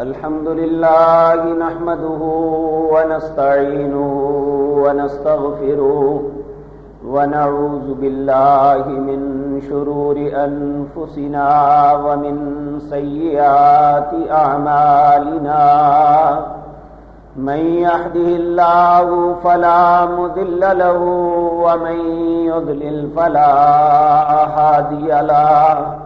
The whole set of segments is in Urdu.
الحمد لله نحمده ونستعينه ونستغفره ونعوذ بالله من شرور أنفسنا ومن سيئات أعمالنا. من يحده الله فلا مذل له ومن يضلل فلا هادي له.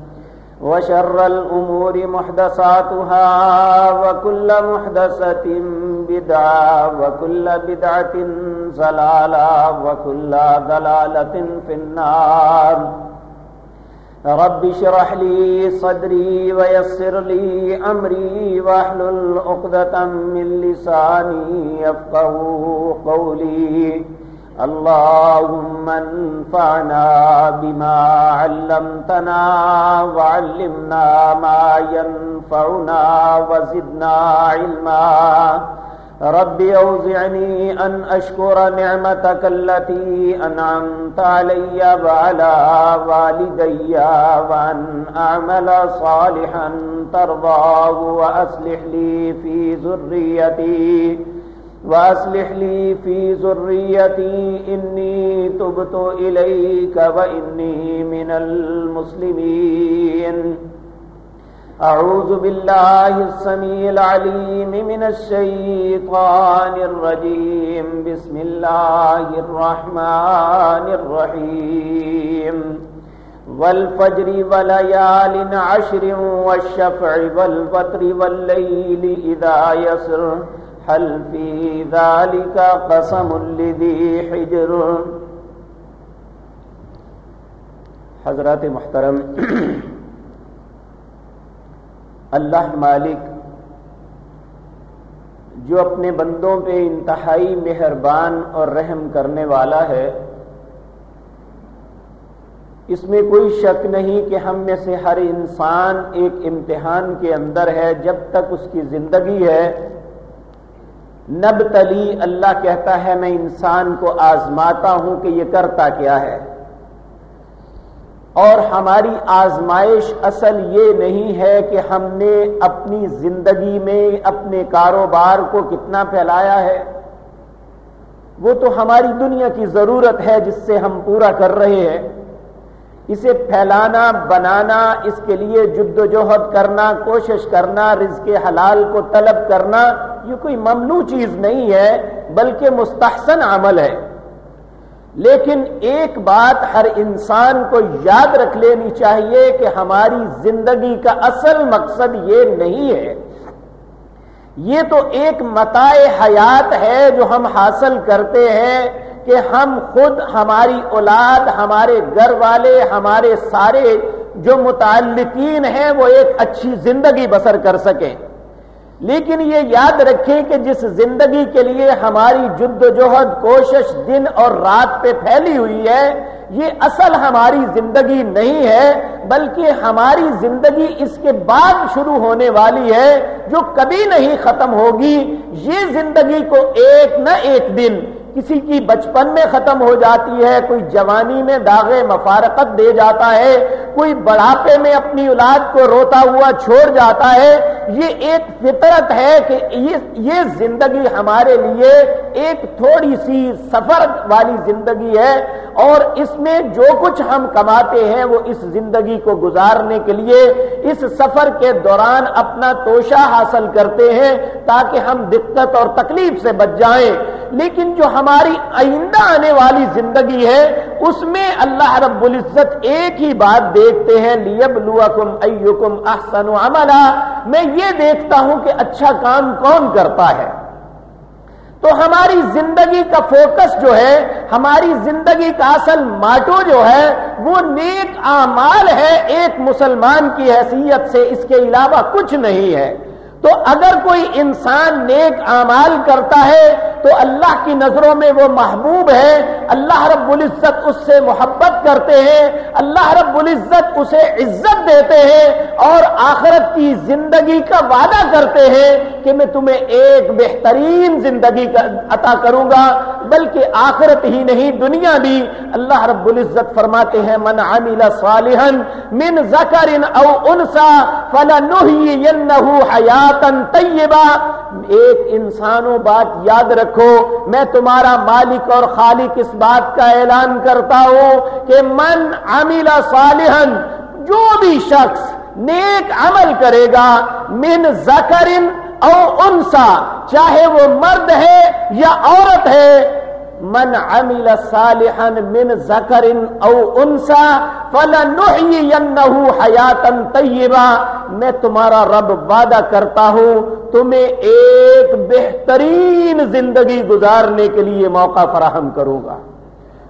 وشر الأمور محدثاتها وكل محدثة بدعة وكل بدعة زلالة وكل ضلالة في النار. رب شرح لي صدري ويسر لي أمري واحلل عقدة من لساني يفقه قولي. اللهم انفعنا بما علمتنا وعلمنا ما ينفعنا وزدنا علما. رب اوزعني ان اشكر نعمتك التي انعمت علي وعلى والدي وان اعمل صالحا ترضاه واصلح لي في ذريتي. وأصلح لي في ذريتي، إني تبت إليك وإني من المسلمين. أعوذ بالله السميع العليم من الشيطان الرجيم. بسم الله الرحمن الرحيم. والفجر وليال عشر والشفع والبطر والليل إذا يسر. هل في ذلك قسم لذي حجر؟ حضرات محترم، اللہ مالک جو اپنے بندوں پہ انتہائی مہربان اور رحم کرنے والا ہے، اس میں کوئی شک نہیں کہ ہم میں سے ہر انسان ایک امتحان کے اندر ہے، جب تک اس کی زندگی ہے نب تلی اللہ کہتا ہے، میں انسان کو آزماتا ہوں کہ یہ کرتا کیا ہے۔ اور ہماری آزمائش اصل یہ نہیں ہے کہ ہم نے اپنی زندگی میں اپنے کاروبار کو کتنا پھیلایا ہے۔ وہ تو ہماری دنیا کی ضرورت ہے جس سے ہم پورا کر رہے ہیں۔ اسے پھیلانا، بنانا، اس کے لیے جد و جہد کرنا، کوشش کرنا، رزق حلال کو طلب کرنا، یہ کوئی ممنوع چیز نہیں ہے، بلکہ مستحسن عمل ہے۔ لیکن ایک بات ہر انسان کو یاد رکھ لینی چاہیے کہ ہماری زندگی کا اصل مقصد یہ نہیں ہے۔ یہ تو ایک متاع حیات ہے جو ہم حاصل کرتے ہیں۔ کہ ہم خود، ہماری اولاد، ہمارے گھر والے، ہمارے سارے جو متعلقین ہیں، وہ ایک اچھی زندگی بسر کر سکیں۔ لیکن یہ یاد رکھیں کہ جس زندگی کے لیے ہماری جد و جہد، کوشش دن اور رات پہ پھیلی ہوئی ہے، یہ اصل ہماری زندگی نہیں ہے، بلکہ ہماری زندگی اس کے بعد شروع ہونے والی ہے، جو کبھی نہیں ختم ہوگی۔ یہ زندگی کو ایک نہ ایک دن کسی کی بچپن میں ختم ہو جاتی ہے، کوئی جوانی میں داغ مفارقت دے جاتا ہے، کوئی بڑھاپے میں اپنی اولاد کو روتا ہوا چھوڑ جاتا ہے۔ یہ ایک فطرت ہے کہ یہ زندگی ہمارے لیے ایک تھوڑی سی سفر والی زندگی ہے۔ اور اس میں جو کچھ ہم کماتے ہیں وہ اس زندگی کو گزارنے کے لیے، اس سفر کے دوران اپنا توشہ حاصل کرتے ہیں تاکہ ہم دقت اور تکلیف سے بچ جائیں۔ لیکن جو ہماری آئندہ آنے والی زندگی ہے، اس میں اللہ رب العزت ایک ہی بات دیکھتے ہیں لیب ایکم احسن عملہ میں یہ دیکھتا ہوں کہ اچھا کام کون کرتا ہے۔ تو ہماری زندگی کا فوکس جو ہے، ہماری زندگی کا اصل ماٹو جو ہے، وہ نیک اعمال ہے، ایک مسلمان کی حیثیت سے اس کے علاوہ کچھ نہیں ہے۔ تو اگر کوئی انسان نیک اعمال کرتا ہے تو اللہ کی نظروں میں وہ محبوب ہے۔ اللہ رب العزت اس سے محبت کرتے ہیں۔ اللہ رب العزت اسے عزت دیتے ہیں اور آخرت کی زندگی کا وعدہ کرتے ہیں کہ میں تمہیں ایک بہترین زندگی عطا کروں گا۔ بلکہ آخرت ہی نہیں، دنیا بھی۔ اللہ رب العزت فرماتے ہیں، من عمل صالحا من ذکر او انسا فلنحینہو حیات طیبہ۔ ایک انسانوں بات یاد رکھو، میں تمہارا مالک اور خالق اس بات کا اعلان کرتا ہوں کہ من عمل صالحا، جو بھی شخص نیک عمل کرے گا، من ذکرن او انسا چاہے وہ مرد ہے یا عورت ہے من عمل صالحا من ذکر او انسا فلنحینہو حیاتا طیبا میں تمہارا رب وعدہ کرتا ہوں تمہیں ایک بہترین زندگی گزارنے کے لیے موقع فراہم کروں گا۔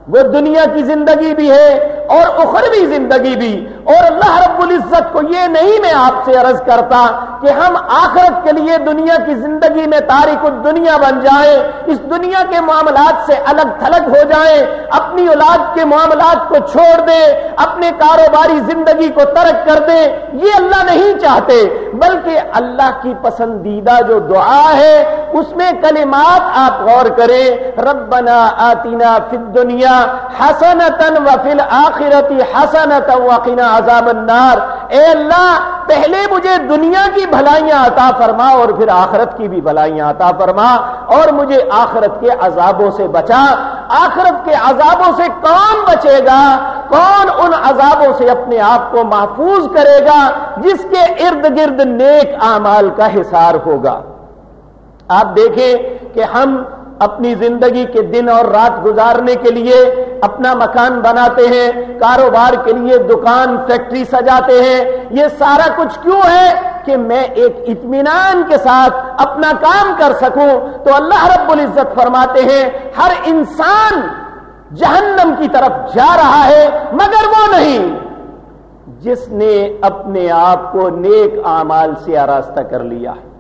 وہ دنیا کی زندگی بھی ہے اور اخروی زندگی بھی۔ اور اللہ رب العزت کو یہ نہیں میں آپ سے عرض کرتا کہ ہم آخرت کے لیے دنیا کی زندگی میں تاریخ دنیا بن جائیں، اس دنیا کے معاملات سے الگ تھلگ ہو جائیں، اپنی اولاد کے معاملات کو چھوڑ دیں، اپنے کاروباری زندگی کو ترک کر دیں۔ یہ اللہ نہیں چاہتے، بلکہ اللہ کی پسندیدہ جو دعا ہے، اس میں کلمات آپ غور کریں۔ ربنا آتینا فی الدنیا حسنتن و فی الاخرتی حسنتا وقنا عذاب النار۔ اے اللہ، پہلے مجھے دنیا کی بھلائیاں عطا فرما اور پھر آخرت کی بھی بھلائیاں عطا فرما اور مجھے آخرت کے عذابوں سے بچا۔ آخرت کے عذابوں سے کون بچے گا؟ کون ان عذابوں سے اپنے آپ کو محفوظ کرے گا جس کے ارد گرد نیک اعمال کا حصار ہوگا؟ آپ دیکھیں کہ ہم اپنی زندگی کے دن اور رات گزارنے کے لیے اپنا مکان بناتے ہیں، کاروبار کے لیے دکان، فیکٹری سجاتے ہیں۔ یہ سارا کچھ کیوں ہے کہ میں ایک اطمینان کے ساتھ اپنا کام کر سکوں؟ تو اللہ رب العزت فرماتے ہیں، ہر انسان جہنم کی طرف جا رہا ہے، مگر وہ نہیں۔ جس نے اپنے آپ کو نیک اعمال سے آراستہ کر لیا ہے۔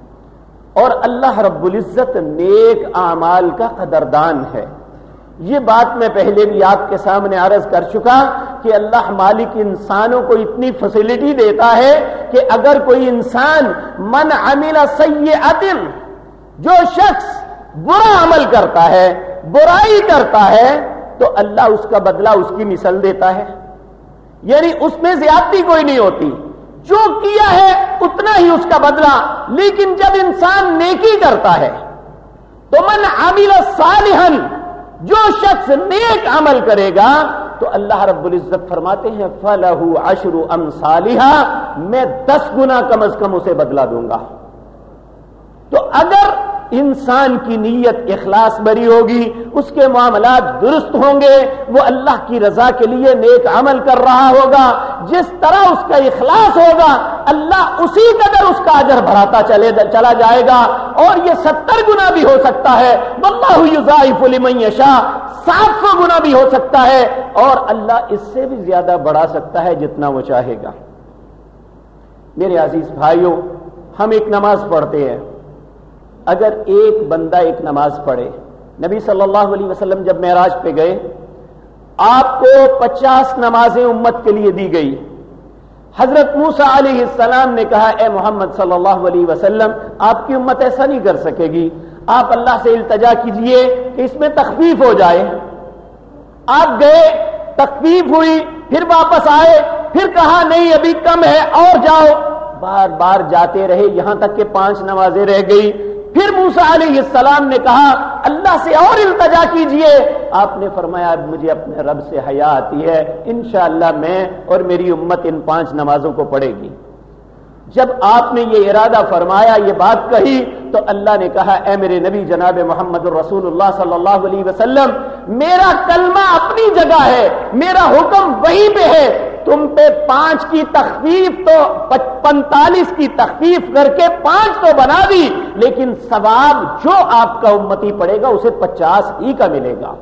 اور اللہ رب العزت نیک اعمال کا قدردان ہے۔ یہ بات میں پہلے بھی آپ کے سامنے عرض کر چکا کہ اللہ مالک انسانوں کو اتنی فیسلٹی دیتا ہے کہ اگر کوئی انسان من عمل سید جو شخص برا عمل کرتا ہے، برائی کرتا ہے، تو اللہ اس کا بدلہ، اس کی مثل دیتا ہے۔ یعنی اس میں زیادتی کوئی نہیں ہوتی۔ جو کیا ہے اتنا ہی اس کا بدلہ۔ لیکن جب انسان نیکی کرتا ہے، تو من عامل صالحن جو شخص نیک عمل کرے گا، تو اللہ رب العزت فرماتے ہیں فلاح اشر ام صالحہ میں دس گنا کم از کم اسے بدلا دوں گا۔ تو اگر انسان کی نیت اخلاص بری ہوگی، اس کے معاملات درست ہوں گے، وہ اللہ کی رضا کے لیے نیک عمل کر رہا ہوگا، جس طرح اس کا اخلاص ہوگا، اللہ اسی قدر اس کا اجر بھراتا چلے چلا جائے گا، اور یہ ستر گنا بھی ہو سکتا ہے۔ لمن شاہ سات سو گنا بھی ہو سکتا ہے، اور اللہ اس سے بھی زیادہ بڑھا سکتا ہے جتنا وہ چاہے گا۔ میرے عزیز بھائیوں، ہم ایک نماز پڑھتے ہیں۔ اگر ایک بندہ ایک نماز پڑھے، نبی صلی اللہ علیہ وسلم جب معراج پہ گئے، آپ کو پچاس نمازیں امت کے لیے دی گئی۔ حضرت موسا علیہ السلام نے کہا، اے محمد صلی اللہ علیہ وسلم، آپ کی امت ایسا نہیں کر سکے گی۔ آپ اللہ سے التجا کیجیے کہ اس میں تخفیف ہو جائے۔ آپ گئے، تخفیف ہوئی، پھر واپس آئے، پھر کہا، نہیں، ابھی کم ہے، اور جاؤ۔ بار بار جاتے رہے، یہاں تک کہ پانچ نمازیں رہ گئی۔ پھر موسا علیہ السلام نے کہا، اللہ سے اور التجا کیجیے۔ آپ نے فرمایا مجھے اپنے رب سے حیا آتی ہے۔ انشاءاللہ میں اور میری امت ان پانچ نمازوں کو پڑھے گی۔ جب آپ نے یہ ارادہ فرمایا، یہ بات کہی، تو اللہ نے کہا، اے میرے نبی جناب محمد الرسول اللہ صلی اللہ علیہ وسلم، میرا کلمہ اپنی جگہ ہے، میرا حکم وہیں پہ ہے۔ تم پہ پانچ کی تخفیف تو پینتالیس کی تخفیف کر کے پانچ تو بنا دی، لیکن ثواب جو آپ کا امتی پڑے گا، اسے پچاس ہی کا ملے گا۔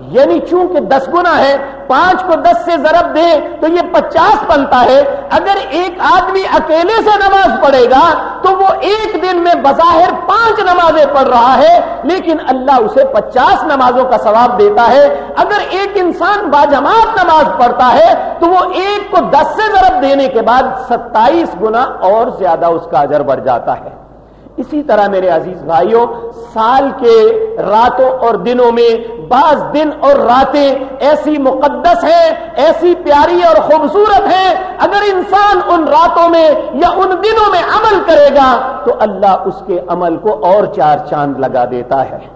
یعنی چونکہ دس گنا ہے، پانچ کو دس سے ضرب دے تو یہ پچاس بنتا ہے۔ اگر ایک آدمی اکیلے سے نماز پڑھے گا تو وہ ایک دن میں بظاہر پانچ نمازیں پڑھ رہا ہے، لیکن اللہ اسے پچاس نمازوں کا ثواب دیتا ہے۔ اگر ایک انسان باجماعت نماز پڑھتا ہے تو وہ ایک کو دس سے ضرب دینے کے بعد ستائیس گنا اور زیادہ اس کا اجر بڑھ جاتا ہے۔ اسی طرح میرے عزیز بھائیوں، سال کے راتوں اور دنوں میں بعض دن اور راتیں ایسی مقدس ہیں، ایسی پیاری اور خوبصورت ہیں۔ اگر انسان ان راتوں میں یا ان دنوں میں عمل کرے گا تو اللہ اس کے عمل کو اور چار چاند لگا دیتا ہے۔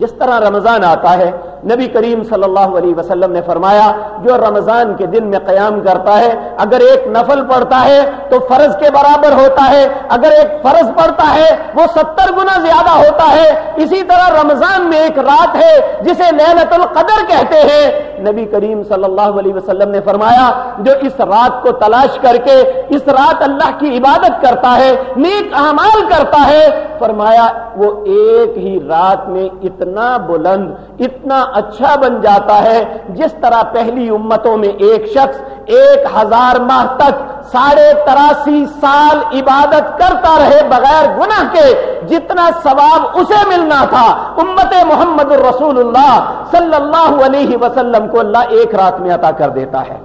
جس طرح رمضان آتا ہے، نبی کریم صلی اللہ علیہ وسلم نے فرمایا، جو رمضان کے دن میں قیام کرتا ہے، اگر ایک نفل پڑتا ہے تو فرض کے برابر ہوتا ہے، اگر ایک فرض پڑتا ہے وہ ستر گنا زیادہ ہوتا ہے۔ اسی طرح رمضان میں ایک رات ہے، جسے نیلت القدر کہتے ہیں۔ نبی کریم صلی اللہ علیہ وسلم نے فرمایا، جو اس رات کو تلاش کر کے، اس رات اللہ کی عبادت کرتا ہے، نیک اعمال کرتا ہے، فرمایا، وہ ایک ہی رات میں اتنا بلند، اتنا اچھا بن جاتا ہے جس طرح پہلی امتوں میں ایک شخص ایک ہزار ماہ تک ساڑھے تراسی سال عبادت کرتا رہے بغیر گناہ کے، جتنا ثواب اسے ملنا تھا۔ امت محمد الرسول اللہ صلی اللہ علیہ وسلم کو اللہ ایک رات میں عطا کر دیتا ہے۔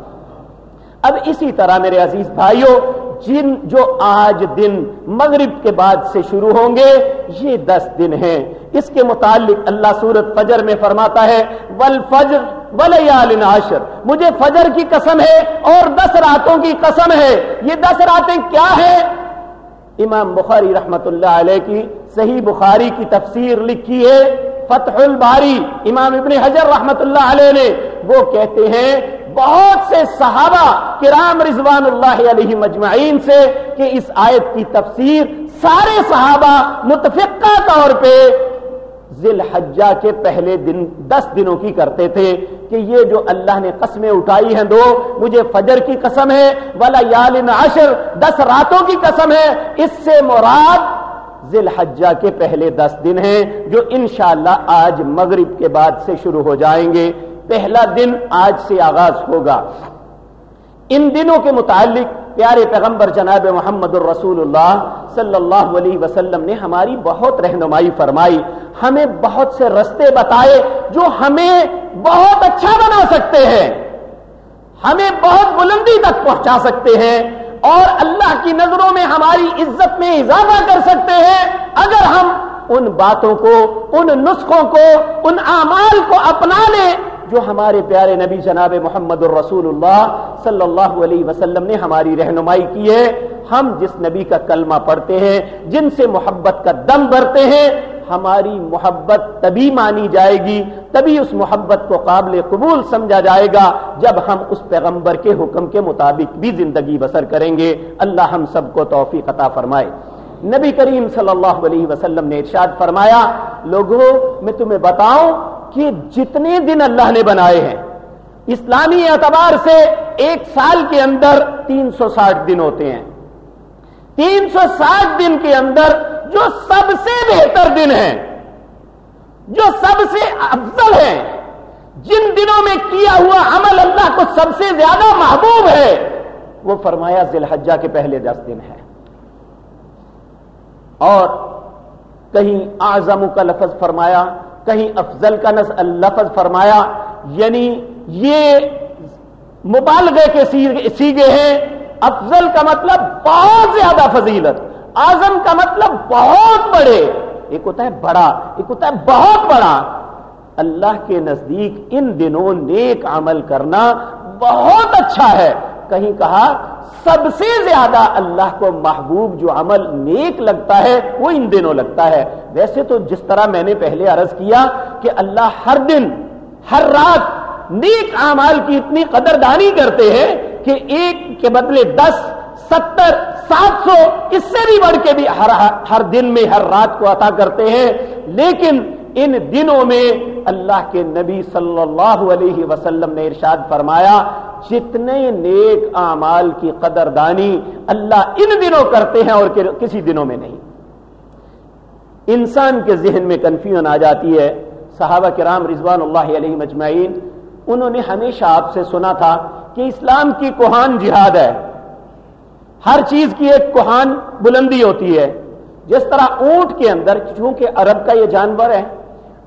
اب اسی طرح میرے عزیز بھائیوں جن جو آج دن مغرب کے بعد سے شروع ہوں گے، یہ دس دن ہیں۔ اس کے متعلق اللہ سورت فجر میں فرماتا ہے ول فجر مجھے فجر کی قسم ہے اور دس راتوں کی قسم ہے۔ یہ دس راتیں کیا ہیں؟ امام بخاری رحمت اللہ علیہ کی صحیح بخاری کی تفسیر لکھی ہے، فتح الباری۔ امام ابن حجر رحمت اللہ علیہ نے وہ کہتے ہیں بہت سے صحابہ کرام رضوان اللہ علیہ مجمعین سے کہ اس آیت کی تفسیر سارے صحابہ متفقہ طور پہ ذل حجہ کے پہلے دن، دس دنوں کی کرتے تھے کہ یہ جو اللہ نے قسمیں اٹھائی ہیں دو، مجھے فجر کی قسم ہے والا یال عشر، دس راتوں کی قسم ہے، اس سے مراد ذل حجہ کے پہلے دس دن ہیں جو انشاءاللہ آج مغرب کے بعد سے شروع ہو جائیں گے۔ پہلا دن آج سے آغاز ہوگا۔ ان دنوں کے متعلق پیارے پیغمبر جناب محمد الرسول اللہ صلی اللہ علیہ وسلم نے ہماری بہت رہنمائی فرمائی، ہمیں بہت سے رستے بتائے جو ہمیں بہت اچھا بنا سکتے ہیں۔ ہمیں بہت بلندی تک پہنچا سکتے ہیں اور اللہ کی نظروں میں ہماری عزت میں اضافہ کر سکتے ہیں۔ اگر ہم ان باتوں کو، ان نسخوں کو، ان اعمال کو اپنا لیں جو ہمارے پیارے نبی جناب محمد الرسول اللہ صلی اللہ علیہ وسلم نے ہماری رہنمائی کی ہے، ہم جس نبی کا کلمہ پڑھتے ہیں، جن سے محبت کا دم بھرتے ہیں، ہماری محبت تبھی مانی جائے گی، تبھی اس محبت کو قابل قبول سمجھا جائے گا جب ہم اس پیغمبر کے حکم کے مطابق بھی زندگی بسر کریں گے۔ اللہ ہم سب کو توفیق عطا فرمائے۔ نبی کریم صلی اللہ علیہ وسلم نے ارشاد فرمایا، لوگوں، میں تمہیں بتاؤں کہ جتنے دن اللہ نے بنائے ہیں، اسلامی اعتبار سے ایک سال کے اندر تین سو ساٹھ دن ہوتے ہیں۔ تین سو ساٹھ دن کے اندر جو سب سے بہتر دن ہیں، جو سب سے افضل ہیں، جن دنوں میں کیا ہوا عمل اللہ کو سب سے زیادہ محبوب ہے، وہ فرمایا ذی الحجہ کے پہلے دس دن ہے اور کہیں آزم کا لفظ فرمایا، کہیں افضل کا لفظ فرمایا۔ یعنی یہ مبالغے کے سیگے ہیں۔ افضل کا مطلب بہت زیادہ فضیلت۔ آزم کا مطلب بہت بڑے۔ ایک ہوتا ہے بڑا، ایک ہوتا ہے بہت بڑا۔ اللہ کے نزدیک ان دنوں نیک عمل کرنا بہت اچھا ہے۔ کہیں کہا، سب سے زیادہ اللہ کو محبوب جو عمل نیک لگتا ہے، وہ ان دنوں لگتا ہے۔ ویسے تو جس طرح میں نے پہلے عرض کیا کہ اللہ ہر دن، ہر رات نیک اعمال کی اتنی قدردانی کرتے ہیں کہ ایک کے بدلے دس، ستر، سات سو، اس سے بھی بڑھ کے بھی ہر ہر دن میں، ہر رات کو عطا کرتے ہیں۔ لیکن ان دنوں میں اللہ کے نبی صلی اللہ علیہ وسلم نے ارشاد فرمایا، جتنے نیک اعمال کی قدردانی اللہ ان دنوں کرتے ہیں اور کسی دنوں میں نہیں۔ انسان کے ذہن میں کنفیوژن آ جاتی ہے۔ صحابہ کرام رضوان اللہ علیہ مجمعین انہوں نے ہمیشہ آپ سے سنا تھا کہ اسلام کی کوہان جہاد ہے۔ ہر چیز کی ایک کوہان بلندی ہوتی ہے۔ جس طرح اونٹ کے اندر، چونکہ عرب کا یہ جانور ہے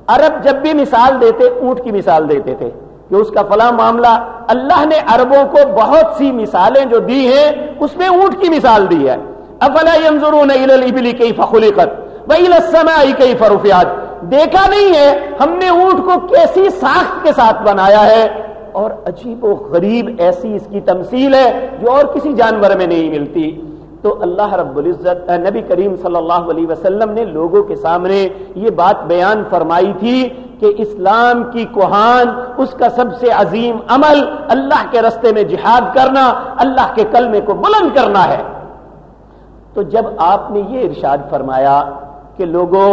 عرب جب بھی مثال دیتے، اونٹ کی مثال دیتے تھے کہ اس کا فلاں معاملہ، اللہ نے عربوں کو بہت سی مثالیں جو دی ہیں، اس میں اونٹ کی مثال دی ہے۔ افلا ينظرون الى الابل كيف خلقت والى السماء كيف رفعت۔ دیکھا نہیں ہے، ہم نے اونٹ کو کیسی ساخت کے ساتھ بنایا ہے۔ اور عجیب و غریب ایسی اس کی تمثیل ہے جو اور کسی جانور میں نہیں ملتی۔ تو اللہ رب العزت نبی کریم صلی اللہ علیہ وسلم نے لوگوں کے سامنے یہ بات بیان فرمائی تھی کہ اسلام کی کوہان، اس کا سب سے عظیم عمل اللہ کے رستے میں جہاد کرنا، اللہ کے کلمے کو بلند کرنا ہے۔ تو جب آپ نے یہ ارشاد فرمایا کہ لوگوں،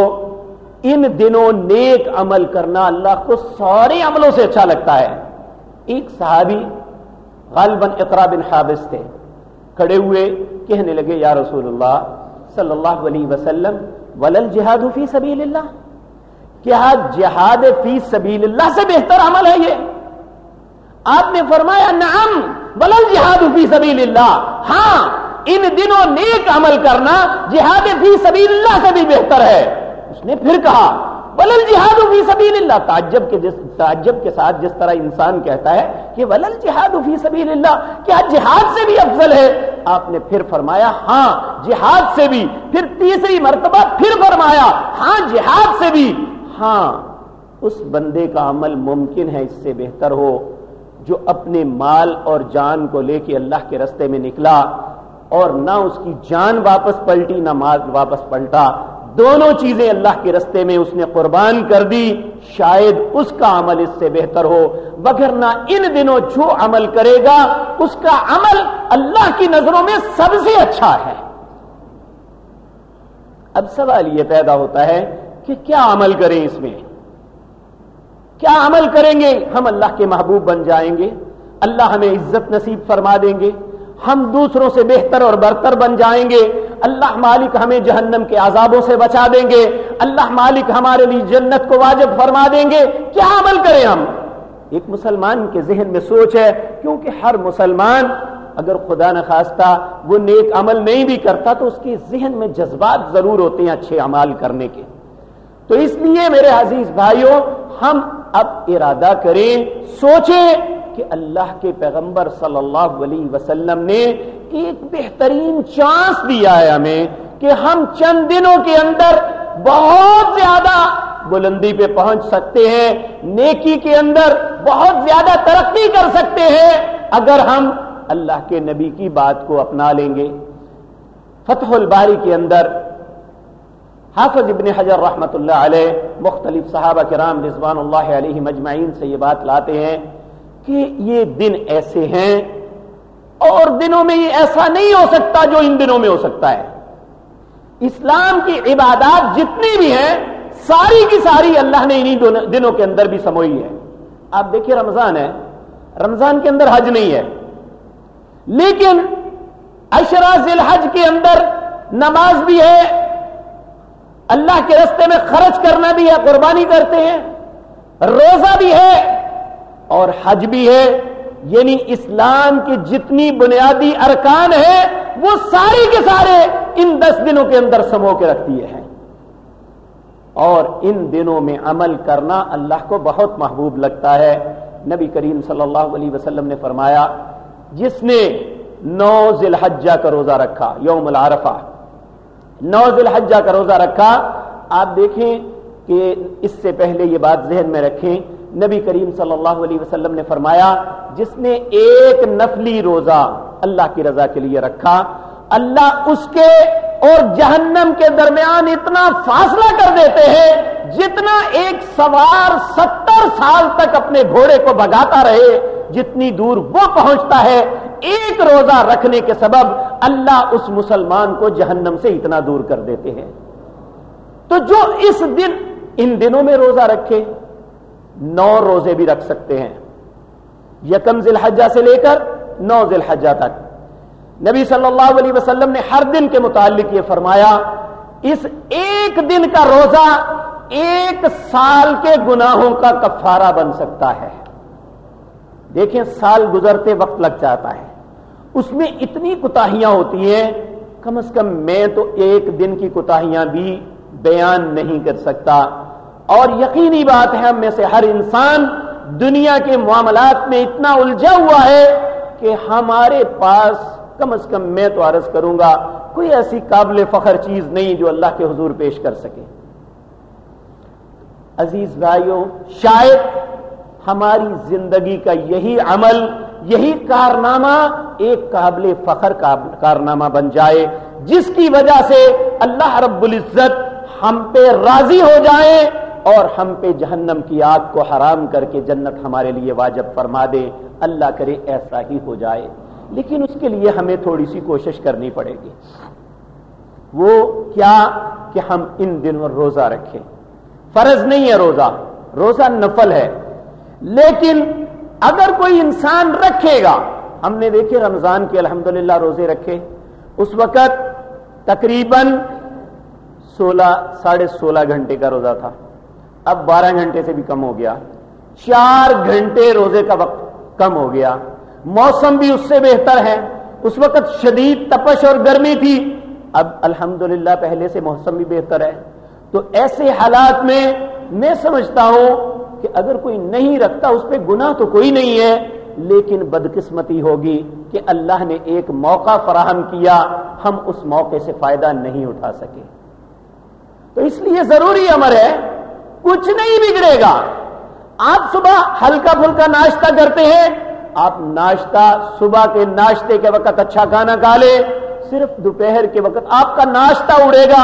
ان دنوں نیک عمل کرنا اللہ کو سارے عملوں سے اچھا لگتا ہے۔ ایک صحابی غالباً اقرا بن حابس تھے، کھڑے ہوئے کہنے لگے، یا رسول اللہ صلی اللہ علیہ وسلم، ولل جہاد فی سبیل اللہ کیا جہاد فی سبیل اللہ سے بہتر عمل ہے یہ؟ آپ نے فرمایا، نعم، ولل جہاد فی سبیل اللہ ہاں ان دنوں نیک عمل کرنا جہاد فی سبیل اللہ سے بھی بہتر ہے۔ اس نے پھر کہا ولل جہاد فی سبیل اللہ تعجب کے جس تعجب کے ساتھ جس طرح انسان کہتا ہے کہ ولل جہاد فی سبیل اللہ کیا جہاد سے بھی افضل ہے؟ آپ نے پھر فرمایا ہاں جہاد سے بھی۔ پھر تیسری مرتبہ پھر فرمایا ہاں جہاد سے بھی۔ ہاں اس بندے کا عمل ممکن ہے، اس سے بہتر ہو۔ جو اپنے مال اور جان کو لے کے اللہ کے رستے میں نکلا اور نہ اس کی جان واپس پلٹی، نہ مال واپس پلٹا دونوں چیزیں اللہ کے رستے میں اس نے قربان کر دی، شاید اس کا عمل اس سے بہتر ہو۔ نہ ان دنوں جو عمل کرے گا، اس کا عمل اللہ کی نظروں میں سب سے اچھا ہے۔ اب سوال یہ پیدا ہوتا ہے کہ کیا عمل کریں اس میں؟ کیا عمل کریں گے؟ ہم اللہ کے محبوب بن جائیں گے، اللہ ہمیں عزت نصیب فرما دیں گے، ہم دوسروں سے بہتر اور برتر بن جائیں گے۔ اللہ مالک ہمیں جہنم کے عذابوں سے بچا دیں گے۔ اللہ مالک ہمارے لیے جنت کو واجب فرما دیں گے۔ کیا عمل کریں ہم؟ ایک مسلمان کے ذہن میں سوچ ہے، کیونکہ ہر مسلمان اگر خدا نخواستہ وہ نیک عمل نہیں بھی کرتا تو اس کے ذہن میں جذبات ضرور ہوتے ہیں اچھے عمال کرنے کے۔ تو اس لیے میرے عزیز بھائیوں، ہم اب ارادہ کریں، سوچیں کہ اللہ کے پیغمبر صلی اللہ علیہ وسلم نے ایک بہترین چانس دیا ہے ہمیں کہ ہم چند دنوں کے اندر بہت زیادہ بلندی پہ پہنچ سکتے ہیں، نیکی کے اندر بہت زیادہ ترقی کر سکتے ہیں۔ اگر ہم اللہ کے نبی کی بات کو اپنا لیں گے۔ فتح الباری کے اندر حافظ ابن حجر رحمت اللہ علیہ مختلف صحابہ کرام رضوان اللہ علیہ مجمعین سے یہ بات لاتے ہیں۔ کہ یہ دن ایسے ہیں اور دنوں میں یہ ایسا نہیں ہو سکتا جو ان دنوں میں ہو سکتا ہے۔ اسلام کی عبادات جتنی بھی ہیں، ساری کی ساری اللہ نے انہیں دنوں کے اندر بھی سموئی ہے۔ آپ دیکھیے رمضان ہے۔ رمضان کے اندر حج نہیں ہے۔ لیکن اشرا ذیل حج کے اندر نماز بھی ہے۔ اللہ کے رستے میں خرچ کرنا بھی ہے، قربانی کرتے ہیں۔ روزہ بھی ہے۔ اور حج بھی ہے یعنی اسلام کی جتنی بنیادی ارکان ہے وہ سارے کے سارے ان دس دنوں کے اندر سمو کے رکھ دیے ہیں۔ اور ان دنوں میں عمل کرنا اللہ کو بہت محبوب لگتا ہے۔ نبی کریم صلی اللہ علیہ وسلم نے فرمایا، جس نے نو ذی الحجہ کا روزہ رکھا، یوم العرفہ، نو ذی الحجہ کا روزہ رکھا، آپ دیکھیں کہ اس سے پہلے یہ بات ذہن میں رکھیں نبی کریم صلی اللہ علیہ وسلم نے فرمایا، جس نے ایک نفلی روزہ اللہ کی رضا کے لیے رکھا، اللہ اس کے اور جہنم کے درمیان اتنا فاصلہ کر دیتے ہیں جتنا ایک سوار ستر سال تک اپنے گھوڑے کو بگاتا رہے، جتنی دور وہ پہنچتا ہے۔ ایک روزہ رکھنے کے سبب اللہ اس مسلمان کو جہنم سے اتنا دور کر دیتے ہیں۔ تو جو اس دن، ان دنوں میں روزہ رکھے نو روزے بھی رکھ سکتے ہیں۔ یکم ذی الحجہ سے لے کر نو ذی الحجہ تک۔ نبی صلی اللہ علیہ وسلم نے ہر دن کے متعلق یہ فرمایا، اس ایک دن کا روزہ ایک سال کے گناہوں کا کفارہ بن سکتا ہے۔ دیکھیں سال گزرتے وقت لگ جاتا ہے۔ اس میں اتنی کوتاہیاں ہوتی ہیں، کم از کم میں تو ایک دن کی کوتاہیاں بھی بیان نہیں کر سکتا۔ اور یقینی بات ہے ہم میں سے ہر انسان دنیا کے معاملات میں اتنا الجھا ہوا ہے کہ ہمارے پاس کم از کم میں تو عرض کروں گا، کوئی ایسی قابل فخر چیز نہیں جو اللہ کے حضور پیش کر سکے۔ عزیز بھائیوں، شاید ہماری زندگی کا یہی عمل، یہی کارنامہ ایک قابل فخر کارنامہ بن جائے، جس کی وجہ سے اللہ رب العزت ہم پہ راضی ہو جائے اور ہم پہ جہنم کی آگ کو حرام کر کے جنت ہمارے لیے واجب فرما دے۔ اللہ کرے ایسا ہی ہو جائے۔ لیکن اس کے لیے ہمیں تھوڑی سی کوشش کرنی پڑے گی۔ وہ کیا کہ ہم ان دنوں روزہ رکھیں۔ فرض نہیں ہے روزہ۔ روزہ نفل ہے۔ لیکن اگر کوئی انسان رکھے گا، ہم نے دیکھے رمضان کے الحمدللہ روزے رکھے۔ اس وقت تقریباً سولہ، ساڑھے سولہ گھنٹے کا روزہ تھا۔ اب بارہ گھنٹے سے بھی کم ہو گیا۔ چار گھنٹے روزے کا وقت کم ہو گیا۔ موسم بھی اس سے بہتر ہے۔ اس وقت شدید تپش اور گرمی تھی۔ اب الحمدللہ پہلے سے موسم بھی بہتر ہے۔ تو ایسے حالات میں میں سمجھتا ہوں کہ اگر کوئی نہیں رکھتا، اس پہ گناہ تو کوئی نہیں ہے، لیکن بدقسمتی ہوگی کہ اللہ نے ایک موقع فراہم کیا، ہم اس موقع سے فائدہ نہیں اٹھا سکے۔ تو اس لیے ضروری امر ہے کچھ نہیں بگڑے گا۔ آپ صبح ہلکا پھلکا ناشتہ کرتے ہیں، آپ ناشتہ صبح کے ناشتے کے وقت اچھا کھانا کھا لے صرف دوپہر کے وقت آپ کا ناشتہ اڑے گا۔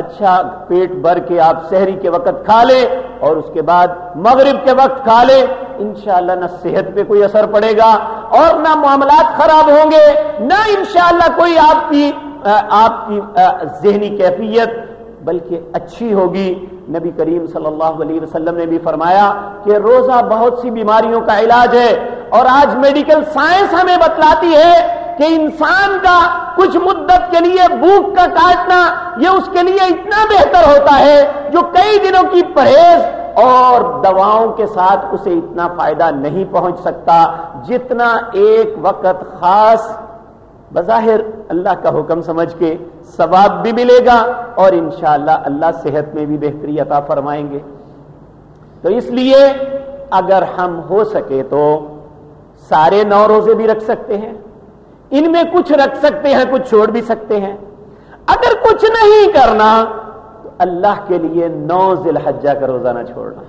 اچھا پیٹ بھر کے آپ شہری کے وقت کھا لے اور اس کے بعد مغرب کے وقت کھا لے انشاءاللہ نہ صحت پہ کوئی اثر پڑے گا اور نہ معاملات خراب ہوں گے، نہ انشاءاللہ کوئی آپ کی آپ کی ذہنی کیفیت بلکہ اچھی ہوگی۔ نبی کریم صلی اللہ علیہ وسلم نے بھی فرمایا کہ روزہ بہت سی بیماریوں کا علاج ہے اور آج میڈیکل سائنس ہمیں بتلاتی ہے کہ انسان کا کچھ مدت کے لیے بھوک کا کاٹنا یہ اس کے لیے اتنا بہتر ہوتا ہے جو کئی دنوں کی پرہیز اور دواؤں کے ساتھ اسے اتنا فائدہ نہیں پہنچ سکتا جتنا ایک وقت خاص بظاہر اللہ کا حکم سمجھ کے ثواب بھی ملے گا اور انشاءاللہ اللہ صحت میں بھی بہتری عطا فرمائیں گے۔ تو اس لیے اگر ہم ہو سکے تو سارے نو روزے بھی رکھ سکتے ہیں، ان میں کچھ رکھ سکتے ہیں، کچھ چھوڑ بھی سکتے ہیں۔ اگر کچھ نہیں کرنا تو اللہ کے لیے نو ذی الحجہ کا روزہ نہ چھوڑنا۔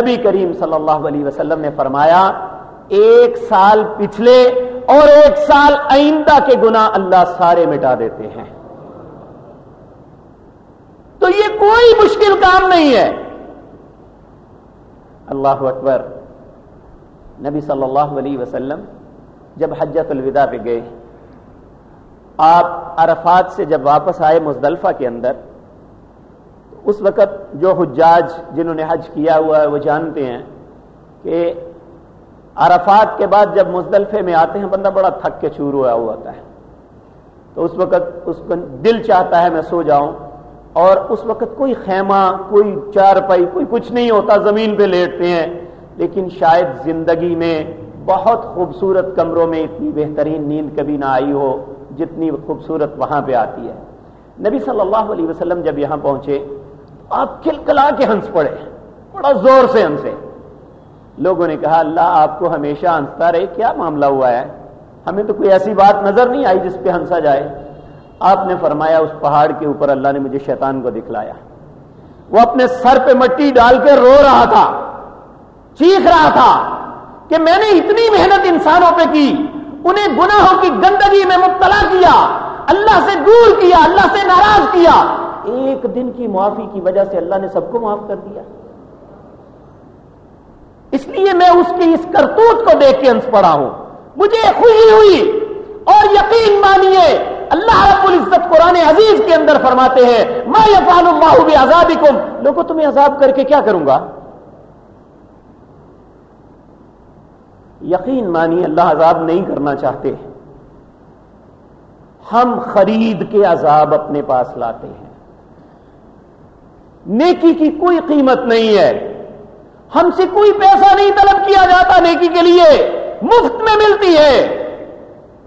نبی کریم صلی اللہ علیہ وسلم نے فرمایا ایک سال پچھلے اور ایک سال آئندہ کے گنا اللہ سارے مٹا دیتے ہیں۔ تو یہ کوئی مشکل کام نہیں ہے۔ اللہ اکبر، نبی صلی اللہ علیہ وسلم جب حجت الوداع پہ گئے، آپ عرفات سے جب واپس آئے مزدلفہ کے اندر، اس وقت جو حجاج جنہوں نے حج کیا ہوا ہے، وہ جانتے ہیں کہ عرفات کے بعد جب مزدلفے میں آتے ہیں، بندہ بڑا تھک کے چور ہوا ہوتا ہے۔ تو اس وقت اس کو دل چاہتا ہے میں سو جاؤں۔ اور اس وقت کوئی خیمہ، کوئی چار پائی کوئی کچھ نہیں ہوتا، زمین پہ لیٹتے ہیں۔ لیکن شاید زندگی میں بہت خوبصورت کمروں میں اتنی بہترین نیند کبھی نہ آئی ہو جتنی خوبصورت وہاں پہ آتی ہے۔ نبی صلی اللہ علیہ وسلم جب یہاں پہنچے آپ کھل کلا کے ہنس پڑے، بڑا زور سے ہنسے۔ لوگوں نے کہا، اللہ آپ کو ہمیشہ ہنستا رہے، کیا معاملہ ہوا ہے؟ ہمیں تو کوئی ایسی بات نظر نہیں آئی جس پہ ہنسا جائے۔ آپ نے فرمایا، اس پہاڑ کے اوپر اللہ نے مجھے شیطان کو دکھلایا۔ وہ اپنے سر پہ مٹی ڈال کے رو رہا تھا، چیخ رہا تھا کہ میں نے اتنی محنت انسانوں پہ کی، انہیں گناہوں کی گندگی میں مبتلا کیا، اللہ سے دور کیا، اللہ سے ناراض کیا۔ ایک دن کی معافی کی وجہ سے اللہ نے سب کو معاف کر دیا۔ اس لیے میں اس کی اس کرتوت کو دیکھ کے ہنس پڑا ہوں۔ مجھے خوشی ہوئی اور یقین مانیے، اللہ رب العزت قرآن عزیز کے اندر فرماتے ہیں، ما یفعل اللہ بعذابکم لوگوں، تمہیں عذاب کر کے کیا کروں گا؟ یقین مانی اللہ عذاب نہیں کرنا چاہتے۔ ہم خرید کے عذاب اپنے پاس لاتے ہیں۔ نیکی کی کوئی قیمت نہیں ہے۔ ہم سے کوئی پیسہ نہیں طلب کیا جاتا نیکی کے لیے، مفت میں ملتی ہے۔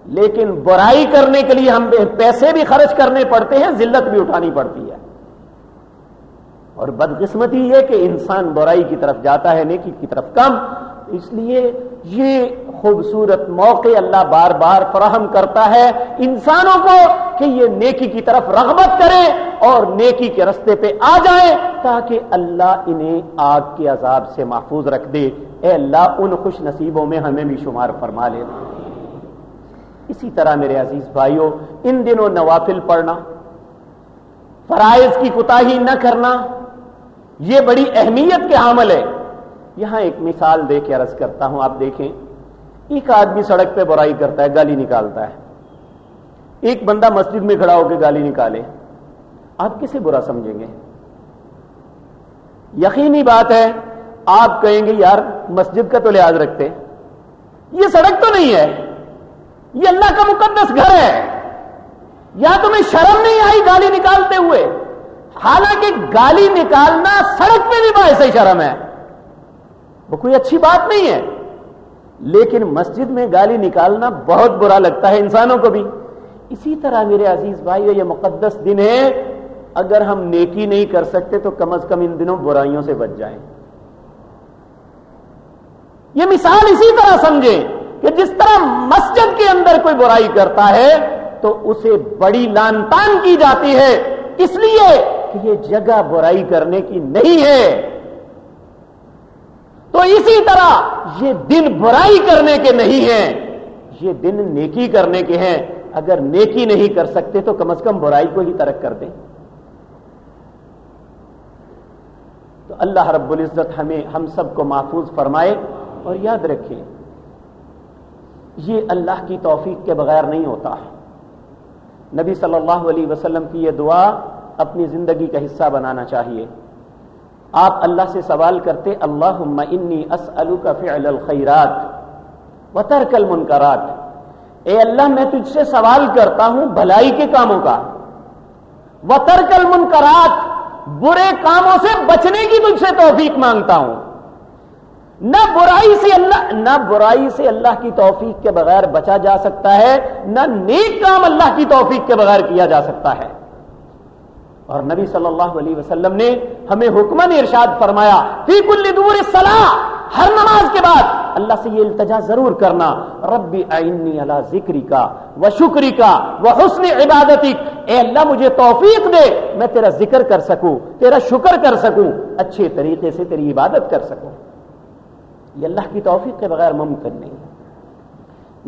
لیکن برائی کرنے کے لیے ہم پیسے بھی خرچ کرنے پڑتے ہیں، ذلت بھی اٹھانی پڑتی ہے۔ اور بدقسمتی یہ کہ انسان برائی کی طرف جاتا ہے، نیکی کی طرف کم۔ اس لیے یہ خوبصورت موقع اللہ بار بار فراہم کرتا ہے انسانوں کو کہ یہ نیکی کی طرف رغبت کرے اور نیکی کے رستے پہ آ جائیں تاکہ اللہ انہیں آگ کے عذاب سے محفوظ رکھ دے۔ اے اللہ، ان خوش نصیبوں میں ہمیں بھی شمار فرما لے۔ اسی طرح میرے عزیز بھائیوں، ان دنوں نوافل پڑھنا، فرائض کی کوتاہی نہ کرنا، یہ بڑی اہمیت کے عمل ہے۔ یہاں ایک مثال دے کے عرض کرتا ہوں، آپ دیکھیں۔ ایک آدمی سڑک پہ برائی کرتا ہے، گالی نکالتا ہے۔ ایک بندہ مسجد میں کھڑا ہو کے گالی نکالے۔ آپ کسے برا سمجھیں گے؟ یقینی بات ہے، آپ کہیں گے، یار، مسجد کا تو لحاظ رکھتے۔ یہ سڑک تو نہیں ہے، یہ اللہ کا مقدس گھر ہے۔ یا تمہیں شرم نہیں آئی گالی نکالتے ہوئے؟ حالانکہ گالی نکالنا سڑک پہ بھی باعث شرم ہے۔ وہ کوئی اچھی بات نہیں ہے۔ لیکن مسجد میں گالی نکالنا بہت برا لگتا ہے انسانوں کو بھی۔ اسی طرح میرے عزیز بھائی یہ مقدس دن ہے۔ اگر ہم نیکی نہیں کر سکتے تو کم از کم ان دنوں برائیوں سے بچ جائیں۔ یہ مثال اسی طرح سمجھیں کہ جس طرح مسجد کے اندر کوئی برائی کرتا ہے تو اسے بڑی لان تان کی جاتی ہے۔ اس لیے کہ یہ جگہ برائی کرنے کی نہیں ہے۔ تو اسی طرح یہ دن برائی کرنے کے نہیں ہیں، یہ دن نیکی کرنے کے ہیں۔ اگر نیکی نہیں کر سکتے تو کم از کم برائی کو ہی ترک کر دیں۔ تو اللہ رب العزت ہمیں، ہم سب کو محفوظ فرمائے اور یاد رکھیں یہ اللہ کی توفیق کے بغیر نہیں ہوتا۔ نبی صلی اللہ علیہ وسلم کی یہ دعا اپنی زندگی کا حصہ بنانا چاہیے۔ آپ اللہ سے سوال کرتے اللہ انی کا فعل الخیرات و ترک المنکرات. اے اللہ، میں تجھ سے سوال کرتا ہوں بھلائی کے کاموں کا۔ و ترک المنکرات، برے کاموں سے بچنے کی تجھ سے توفیق مانگتا ہوں۔ نہ برائی سے اللہ، نہ برائی سے اللہ کی توفیق کے بغیر بچا جا سکتا ہے، نہ نیک کام اللہ کی توفیق کے بغیر کیا جا سکتا ہے۔ اور نبی صلی اللہ علیہ وسلم نے ہمیں حکمن ارشاد فرمایا، فی کل دور صلاح ہر نماز کے بعد اللہ سے یہ التجا ضرور کرنا۔ ربی آئینی اللہ ذکری کا و شکری کا وہ حسن عبادتی اے اللہ، مجھے توفیق دے، میں تیرا ذکر کر سکوں، تیرا شکر کر سکوں، اچھے طریقے سے تیری عبادت کر سکوں۔ یہ اللہ کی توفیق کے بغیر ممکن نہیں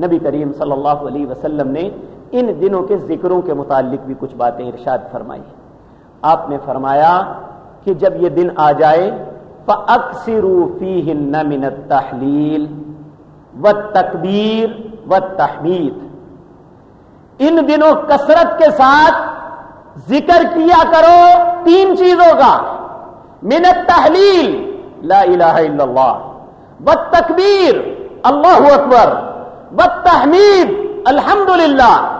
نبی کریم صلی اللہ علیہ وسلم نے ان دنوں کے ذکروں کے متعلق بھی کچھ باتیں ارشاد فرمائی۔ ہیں آپ نے فرمایا کہ جب یہ دن آ جائے، فَأَكْسِرُوا فِيهِنَّ مِنَ التَّحْلِيل وَالتَّكْبِير وَالتَّحْمِيد۔ ان دنوں کثرت کے ساتھ ذکر کیا کرو تین چیزوں کا۔ من التحلیل لا الہ الا اللہ۔ والتکبیر اللہ اکبر۔ والتحمید الحمدللہ۔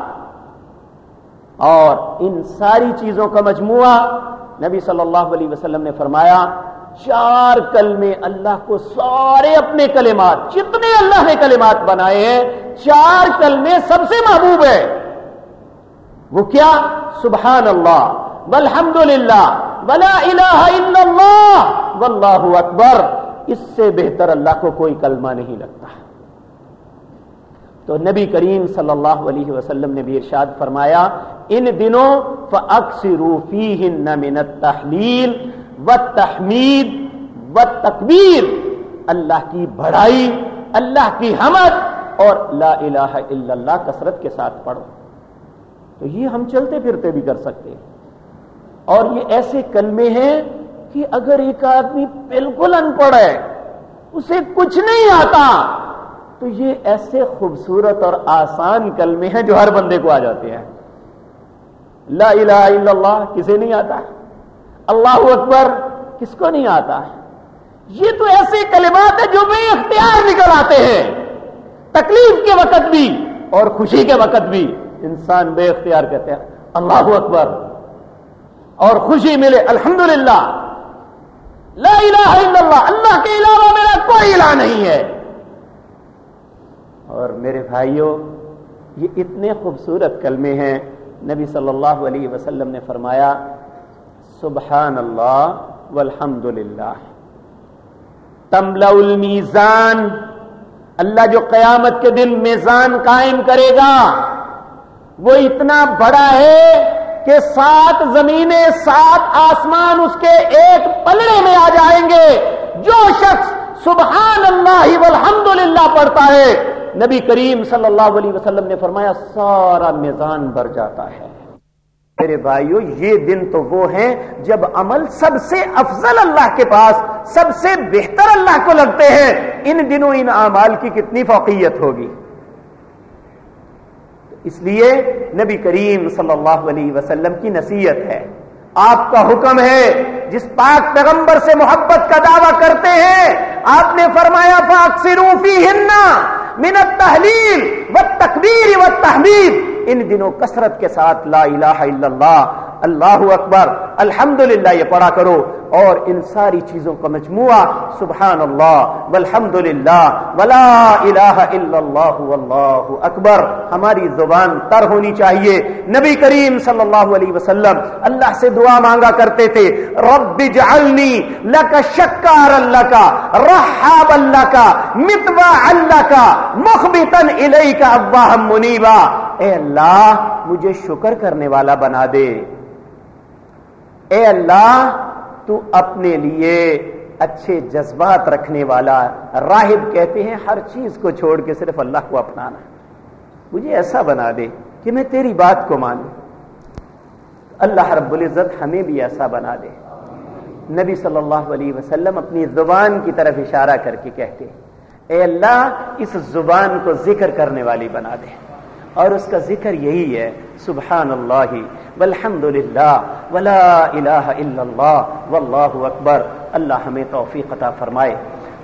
اور ان ساری چیزوں کا مجموعہ نبی صلی اللہ علیہ وسلم نے فرمایا، چار کلمے اللہ کو سارے اپنے کلمات، جتنے اللہ نے کلمات بنائے ہیں، چار کلمے سب سے محبوب ہے وہ کیا؟ سبحان اللہ والحمد للہ ولا الہ الا اللہ، واللہ اکبر۔ اس سے بہتر اللہ کو کوئی کلمہ نہیں لگتا۔ تو نبی کریم صلی اللہ علیہ وسلم نے بھی ارشاد فرمایا، ان دنوں فاکثروا فیہن من التحلیل والتحمید والتکبیر اللہ کی بڑائی، اللہ کی حمد اور لا الہ الا اللہ کثرت کے ساتھ پڑھو۔ تو یہ ہم چلتے پھرتے بھی کر سکتے ہیں۔ اور یہ ایسے کلمے ہیں کہ اگر ایک آدمی بالکل ان پڑھ ہے، اسے کچھ نہیں آتا۔ تو یہ ایسے خوبصورت اور آسان کلمے ہیں جو ہر بندے کو آ جاتے ہیں۔ لا الہ الا اللہ، کسے نہیں آتا۔ اللہ اکبر، کس کو نہیں آتا؟ یہ تو ایسے کلمات ہیں جو بے اختیار نکل آتے ہیں۔ تکلیف کے وقت بھی اور خوشی کے وقت بھی انسان بے اختیار کہتے ہیں۔ اللہ اکبر۔ اور خوشی ملے، الحمدللہ۔ لا الہ الا اللہ اللہ کے علاوہ میرا کوئی الہ نہیں ہے۔ اور میرے بھائیوں یہ اتنے خوبصورت کلمے ہیں۔ نبی صلی اللہ علیہ وسلم نے فرمایا سبحان اللہ والحمد للہ تملا المیزان، اللہ جو قیامت کے دن میزان قائم کرے گا، وہ اتنا بڑا ہے کہ سات زمینیں، سات آسمان اس کے ایک پلڑے میں آ جائیں گے۔ جو شخص سبحان اللہ والحمد للہ پڑھتا ہے۔ نبی کریم صلی اللہ علیہ وسلم نے فرمایا، سارا میزان بھر جاتا ہے۔ میرے بھائیو، یہ دن تو وہ ہیں جب عمل سب سے افضل اللہ کے پاس، سب سے بہتر اللہ کو لگتے ہیں۔ ان دنوں ان اعمال کی کتنی فوقیت ہوگی؟ اس لیے نبی کریم صلی اللہ علیہ وسلم کی نصیحت ہے۔ آپ کا حکم ہے جس پاک پیغمبر سے محبت کا دعویٰ کرتے ہیں، آپ نے فرمایا پاک سروفی ہننا منت تحلیل و تقبیر و تحمید ان دنوں کثرت کے ساتھ لا الہ الا اللہ اللہ اکبر الحمد یہ پڑھا کرو اور ان ساری چیزوں کا مجموعہ سبحان اللہ والحمد للہ ولا الہ الا اللہ واللہ اکبر ہماری زبان تر ہونی چاہیے نبی کریم صلی اللہ علیہ وسلم اللہ سے دعا مانگا کرتے تھے رب جعلنی لک شکار اللہ کا رحاب اللہ کا متوا اللہ کا مخبتن الیک ابواہم منیبا اے اللہ مجھے شکر کرنے والا بنا دے اے اللہ، تو اپنے لیے اچھے جذبات رکھنے والا راہب کہتے ہیں، ہر چیز کو چھوڑ کے صرف اللہ کو اپنانا مجھے ایسا بنا دے کہ میں تیری بات کو مانوں۔ اللہ رب العزت ہمیں بھی ایسا بنا دے۔ نبی صلی اللہ علیہ وسلم اپنی زبان کی طرف اشارہ کر کے کہتے اے اللہ، اس زبان کو ذکر کرنے والی بنا دے۔ اور اس کا ذکر یہی ہے سبحان اللہ والحمد للہ ولا الہ الا اللہ، واللہ اکبر، اللہ ہمیں توفیق عطا فرمائے۔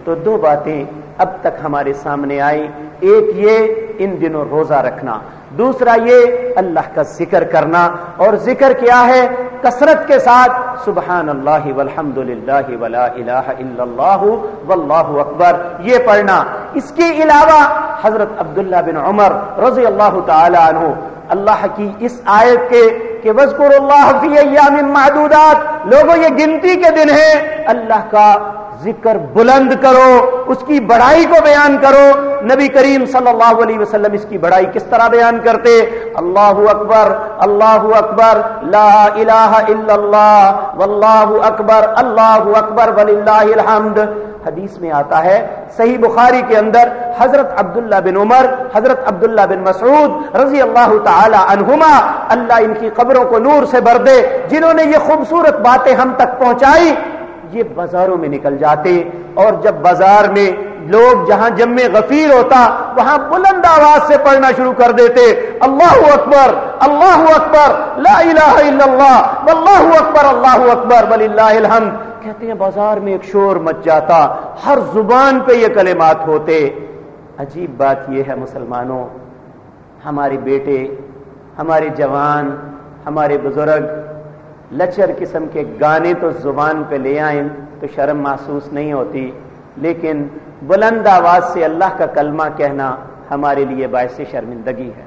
تو دو باتیں اب تک ہمارے سامنے آئی ایک یہ، ان دنوں روزہ رکھنا۔ دوسرا یہ، اللہ کا ذکر کرنا۔ اور ذکر کیا ہے؟ کثرت کے ساتھ سبحان اللہ والحمد للہ ولا الہ الا اللہ واللہ اکبر۔ یہ پڑھنا۔ اس کے علاوہ، حضرت عبداللہ بن عمر رضی اللہ تعالی عنہ، اللہ کی اس آیت کے کہ وزقر اللہ فی ایام معدودات۔ لوگوں، یہ گنتی کے دن ہیں۔ اللہ کا ذکر بلند کرو، اس کی بڑائی کو بیان کرو۔ نبی کریم صلی اللہ علیہ وسلم اس کی بڑائی کس طرح بیان کرتے؟ اللہ اکبر اللہ اکبر، لا الہ الا اللہ، واللہ اکبر، اللہ اکبر، وللہ الحمد۔ حدیث میں آتا ہے، صحیح بخاری کے اندر حضرت عبداللہ بن عمر، حضرت عبداللہ بن مسعود رضی اللہ تعالی عنہما اللہ ان کی قبروں کو نور سے بھر دے، جنہوں نے یہ خوبصورت باتیں ہم تک پہنچائی، یہ بازاروں میں نکل جاتے۔ اور جب بازار میں لوگ جہاں جم غفیر ہوتا، وہاں بلند آواز سے پڑھنا شروع کر دیتے، اللہ اکبر اللہ اکبر، لا الہ الا اللہ، واللہ اکبر، اللہ اکبر بل اللہ الحمد۔ کہتے ہیں، بازار میں ایک شور مچ جاتا، ہر زبان پہ یہ کلمات ہوتے۔ عجیب بات یہ ہے مسلمانوں، ہمارے بیٹے، ہمارے جوان، ہمارے بزرگ، لچر قسم کے گانے تو زبان پہ لے آئیں تو شرم محسوس نہیں ہوتی۔ لیکن بلند آواز سے اللہ کا کلمہ کہنا ہمارے لیے باعث شرمندگی ہے۔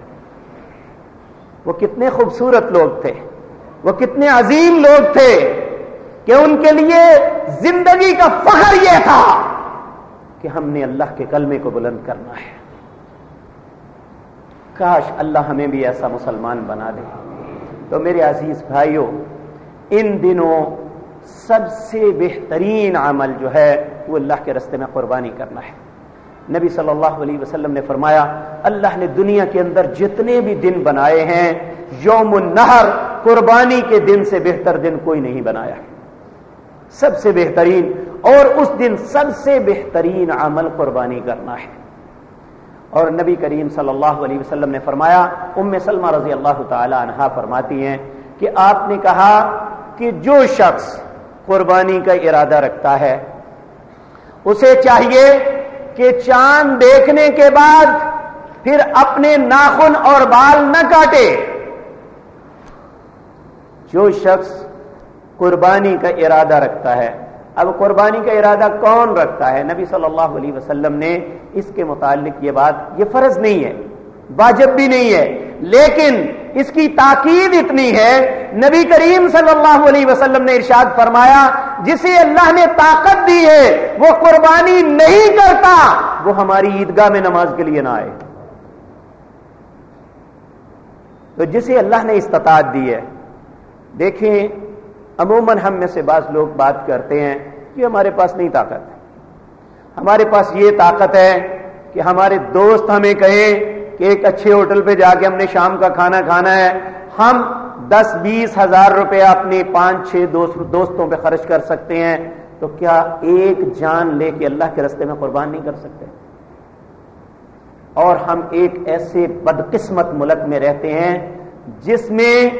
وہ کتنے خوبصورت لوگ تھے، وہ کتنے عظیم لوگ تھے۔ کہ ان کے لیے زندگی کا فخر یہ تھا کہ ہم نے اللہ کے کلمے کو بلند کرنا ہے۔ کاش اللہ ہمیں بھی ایسا مسلمان بنا دے۔ تو میرے عزیز بھائیوں، ان دنوں سب سے بہترین عمل جو ہے وہ اللہ کے رستے میں قربانی کرنا ہے۔ نبی صلی اللہ علیہ وسلم نے فرمایا، اللہ نے دنیا کے اندر جتنے بھی دن بنائے ہیں، یوم النہر قربانی کے دن سے بہتر دن کوئی نہیں بنایا۔ سب سے بہترین اور اس دن سب سے بہترین عمل قربانی کرنا ہے۔ اور نبی کریم صلی اللہ علیہ وسلم نے فرمایا، ام سلمہ رضی اللہ تعالی عنہا فرماتی ہیں کہ آپ نے کہا کہ جو شخص قربانی کا ارادہ رکھتا ہے، اسے چاہیے کہ چاند دیکھنے کے بعد پھر اپنے ناخن اور بال نہ کاٹے۔ جو شخص قربانی کا ارادہ رکھتا ہے۔ اب قربانی کا ارادہ کون رکھتا ہے؟ نبی صلی اللہ علیہ وسلم نے اس کے متعلق یہ بات، یہ فرض نہیں ہے، واجب بھی نہیں ہے، لیکن اس کی تاکید اتنی ہے۔ نبی کریم صلی اللہ علیہ وسلم نے ارشاد فرمایا، جسے اللہ نے طاقت دی ہے، وہ قربانی نہیں کرتا، وہ ہماری عیدگاہ میں نماز کے لیے نہ آئے۔ تو جسے اللہ نے استطاعت دی ہے، دیکھیں عموماً ہم میں سے بعض لوگ بات کرتے ہیں کہ ہمارے پاس نہیں طاقت ہمارے پاس یہ طاقت ہے کہ ہمارے دوست ہمیں کہیں کہ ایک اچھے ہوٹل پہ جا کے ہم نے شام کا کھانا کھانا ہے۔ ہم دس بیس ہزار روپے اپنے پانچ چھ دوستوں پہ خرچ کر سکتے ہیں۔ تو کیا ایک جان لے کے اللہ کے رستے میں قربان نہیں کر سکتے؟ اور ہم ایک ایسے بدقسمت ملک میں رہتے ہیں جس میں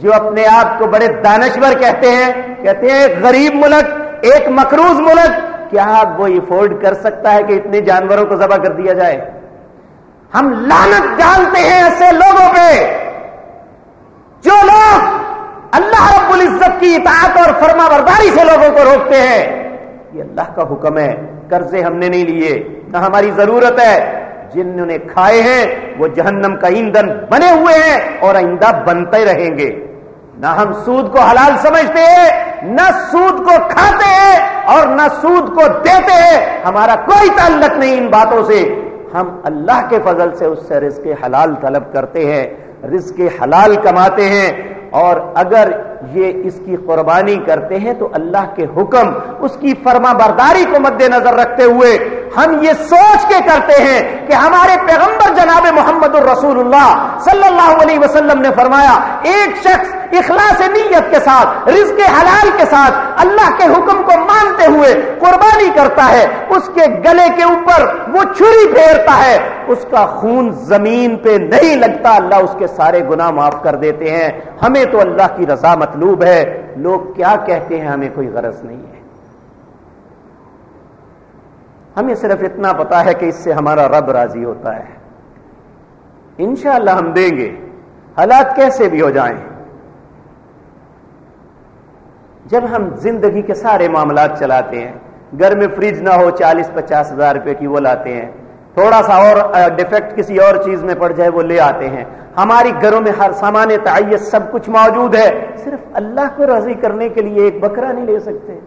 جو اپنے آپ کو بڑے دانشور کہتے ہیں کہتے ہیں، ایک غریب ملک، ایک مقروض ملک، کیا وہ افورڈ کر سکتا ہے کہ اتنے جانوروں کو ذبح کر دیا جائے؟ ہم لانت ڈالتے ہیں ایسے لوگوں پہ جو لوگ اللہ رب العزت کی اطاعت اور فرما برداری سے لوگوں کو روکتے ہیں۔ یہ اللہ کا حکم ہے، قرضے ہم نے نہیں لیے، نہ ہماری ضرورت ہے۔ جنہوں نے کھائے ہیں، وہ جہنم کا ایندھن بنے ہوئے ہیں اور آئندہ بنتے رہیں گے۔ نہ ہم سود کو حلال سمجھتے ہیں، نہ سود کو کھاتے ہیں اور نہ سود کو دیتے ہیں۔ ہمارا کوئی تعلق نہیں ان باتوں سے۔ ہم اللہ کے فضل سے اس سے رزق حلال طلب کرتے ہیں، رزق حلال کماتے ہیں۔ اور اگر یہ اس کی قربانی کرتے ہیں تو اللہ کے حکم، اس کی فرما برداری کو مد نظر رکھتے ہوئے ہم یہ سوچ کے کرتے ہیں کہ ہمارے پیغمبر جناب محمد الرسول اللہ صلی اللہ علیہ وسلم نے فرمایا، ایک شخص اخلاص نیت کے ساتھ، رزق حلال کے ساتھ اللہ کے حکم کو مانتے ہوئے قربانی کرتا ہے، اس کے گلے کے اوپر وہ چھری پھیرتا ہے، اس کا خون زمین پہ نہیں لگتا، اللہ اس کے سارے گناہ معاف کر دیتے ہیں۔ ہمیں تو اللہ کی رضا مطلوب ہے۔ لوگ کیا کہتے ہیں، ہمیں کوئی غرض نہیں ہے۔ ہمیں صرف اتنا پتا ہے کہ اس سے ہمارا رب راضی ہوتا ہے۔ انشاءاللہ ہم دیں گے۔ حالات کیسے بھی ہو جائیں۔ جب ہم زندگی کے سارے معاملات چلاتے ہیں، گھر میں فریج نہ ہو، چالیس پچاس ہزار روپے کی وہ لاتے ہیں۔ تھوڑا سا اور ڈیفیکٹ کسی اور چیز میں پڑ جائے وہ لے آتے ہیں۔ ہماری گھروں میں ہر سامان تعیت سب کچھ موجود ہے۔ صرف اللہ کو راضی کرنے کے لیے ایک بکرا نہیں لے سکتے۔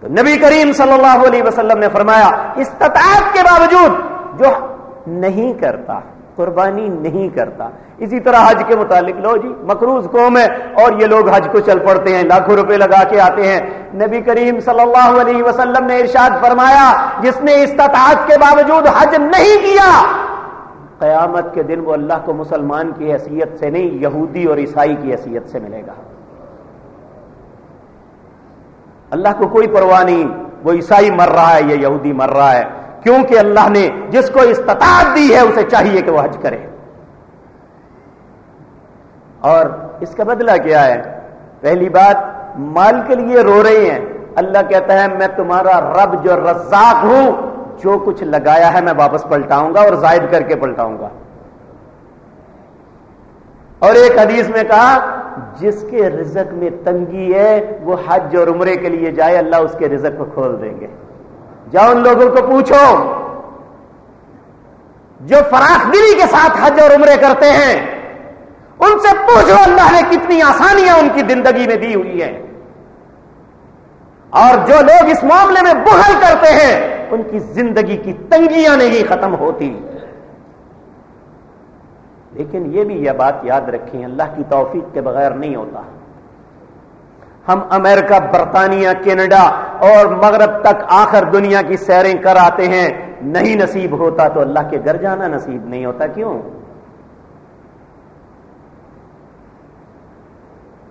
تو نبی کریم صلی اللہ علیہ وسلم نے فرمایا، استطاعت کے باوجود جو نہیں کرتا قربانی نہیں کرتا۔ اسی طرح حج کے متعلق، لو جی مقروض قوم ہے اور یہ لوگ حج کو چل پڑتے ہیں، لاکھوں روپے لگا کے آتے ہیں۔ نبی کریم صلی اللہ علیہ وسلم نے ارشاد فرمایا، جس نے استطاعت کے باوجود حج نہیں کیا، قیامت کے دن وہ اللہ کو مسلمان کی حیثیت سے نہیں، یہودی اور عیسائی کی حیثیت سے ملے گا۔ اللہ کو کوئی پرواہ نہیں، وہ عیسائی مر رہا ہے یہ یہودی مر رہا ہے۔ کیونکہ اللہ نے جس کو استطاعت دی ہے، اسے چاہیے کہ وہ حج کرے۔ اور اس کا بدلہ کیا ہے؟ پہلی بات، مال کے لیے رو رہے ہیں۔ اللہ کہتا ہے، میں تمہارا رب جو رزاق ہوں، جو کچھ لگایا ہے، میں واپس پلٹاؤں گا اور زائد کر کے پلٹاؤں گا۔ اور ایک حدیث میں کہا، جس کے رزق میں تنگی ہے، وہ حج اور عمرے کے لیے جائے، اللہ اس کے رزق کو کھول دیں گے۔ جاؤ ان لوگوں کو پوچھو۔ جو فراخ دلی کے ساتھ حج اور عمرے کرتے ہیں، ان سے پوچھو اللہ نے کتنی آسانیاں ان کی زندگی میں دی ہوئی ہیں۔ اور جو لوگ اس معاملے میں بحل کرتے ہیں، ان کی زندگی کی تنگیاں نہیں ختم ہوتی۔ لیکن یہ بھی یہ بات یاد رکھیں، اللہ کی توفیق کے بغیر نہیں ہوتا۔ ہم امریکہ، برطانیہ، کینیڈا اور مغرب تک آخر دنیا کی سیریں کر آتے ہیں۔ نہیں نصیب ہوتا تو اللہ کے گھر جانا نصیب نہیں ہوتا، کیوں؟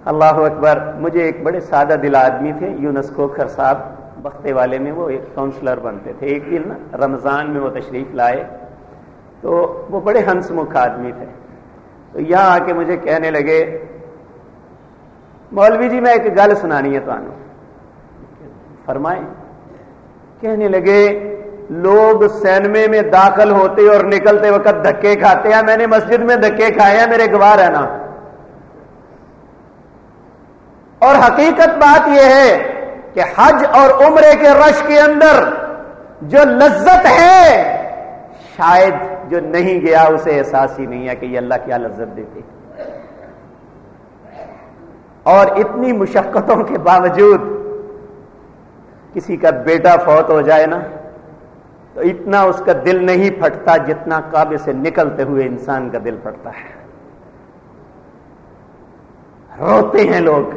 اللہ اکبر، مجھے ایک بڑے سادہ دل آدمی تھے، یونس کوکھر صاحب، بختے والے میں، وہ ایک کاؤنسلر بنتے تھے۔ ایک دن رمضان میں وہ تشریف لائے۔ تو وہ بڑے ہنس مکھ آدمی تھے۔ تو یہاں آ کے مجھے کہنے لگے مولوی جی میں ایک گل سنانی ہے تو فرمائیں۔ کہنے لگے، لوگ سینمے میں داخل ہوتے اور نکلتے وقت دھکے کھاتے ہیں۔ میں نے مسجد میں دھکے کھائے ہیں، میرے گوار ہے نا اور حقیقت بات یہ ہے کہ حج اور عمرے کے رش کے اندر جو لذت ہے، شاید جو نہیں گیا، اسے احساس ہی نہیں ہے کہ یہ اللہ کیا لذت دیتے۔ اور اتنی مشقتوں کے باوجود کسی کا بیٹا فوت ہو جائے نا، تو اتنا اس کا دل نہیں پھٹتا جتنا کعبے سے نکلتے ہوئے انسان کا دل پھٹتا ہے۔ روتے ہیں لوگ۔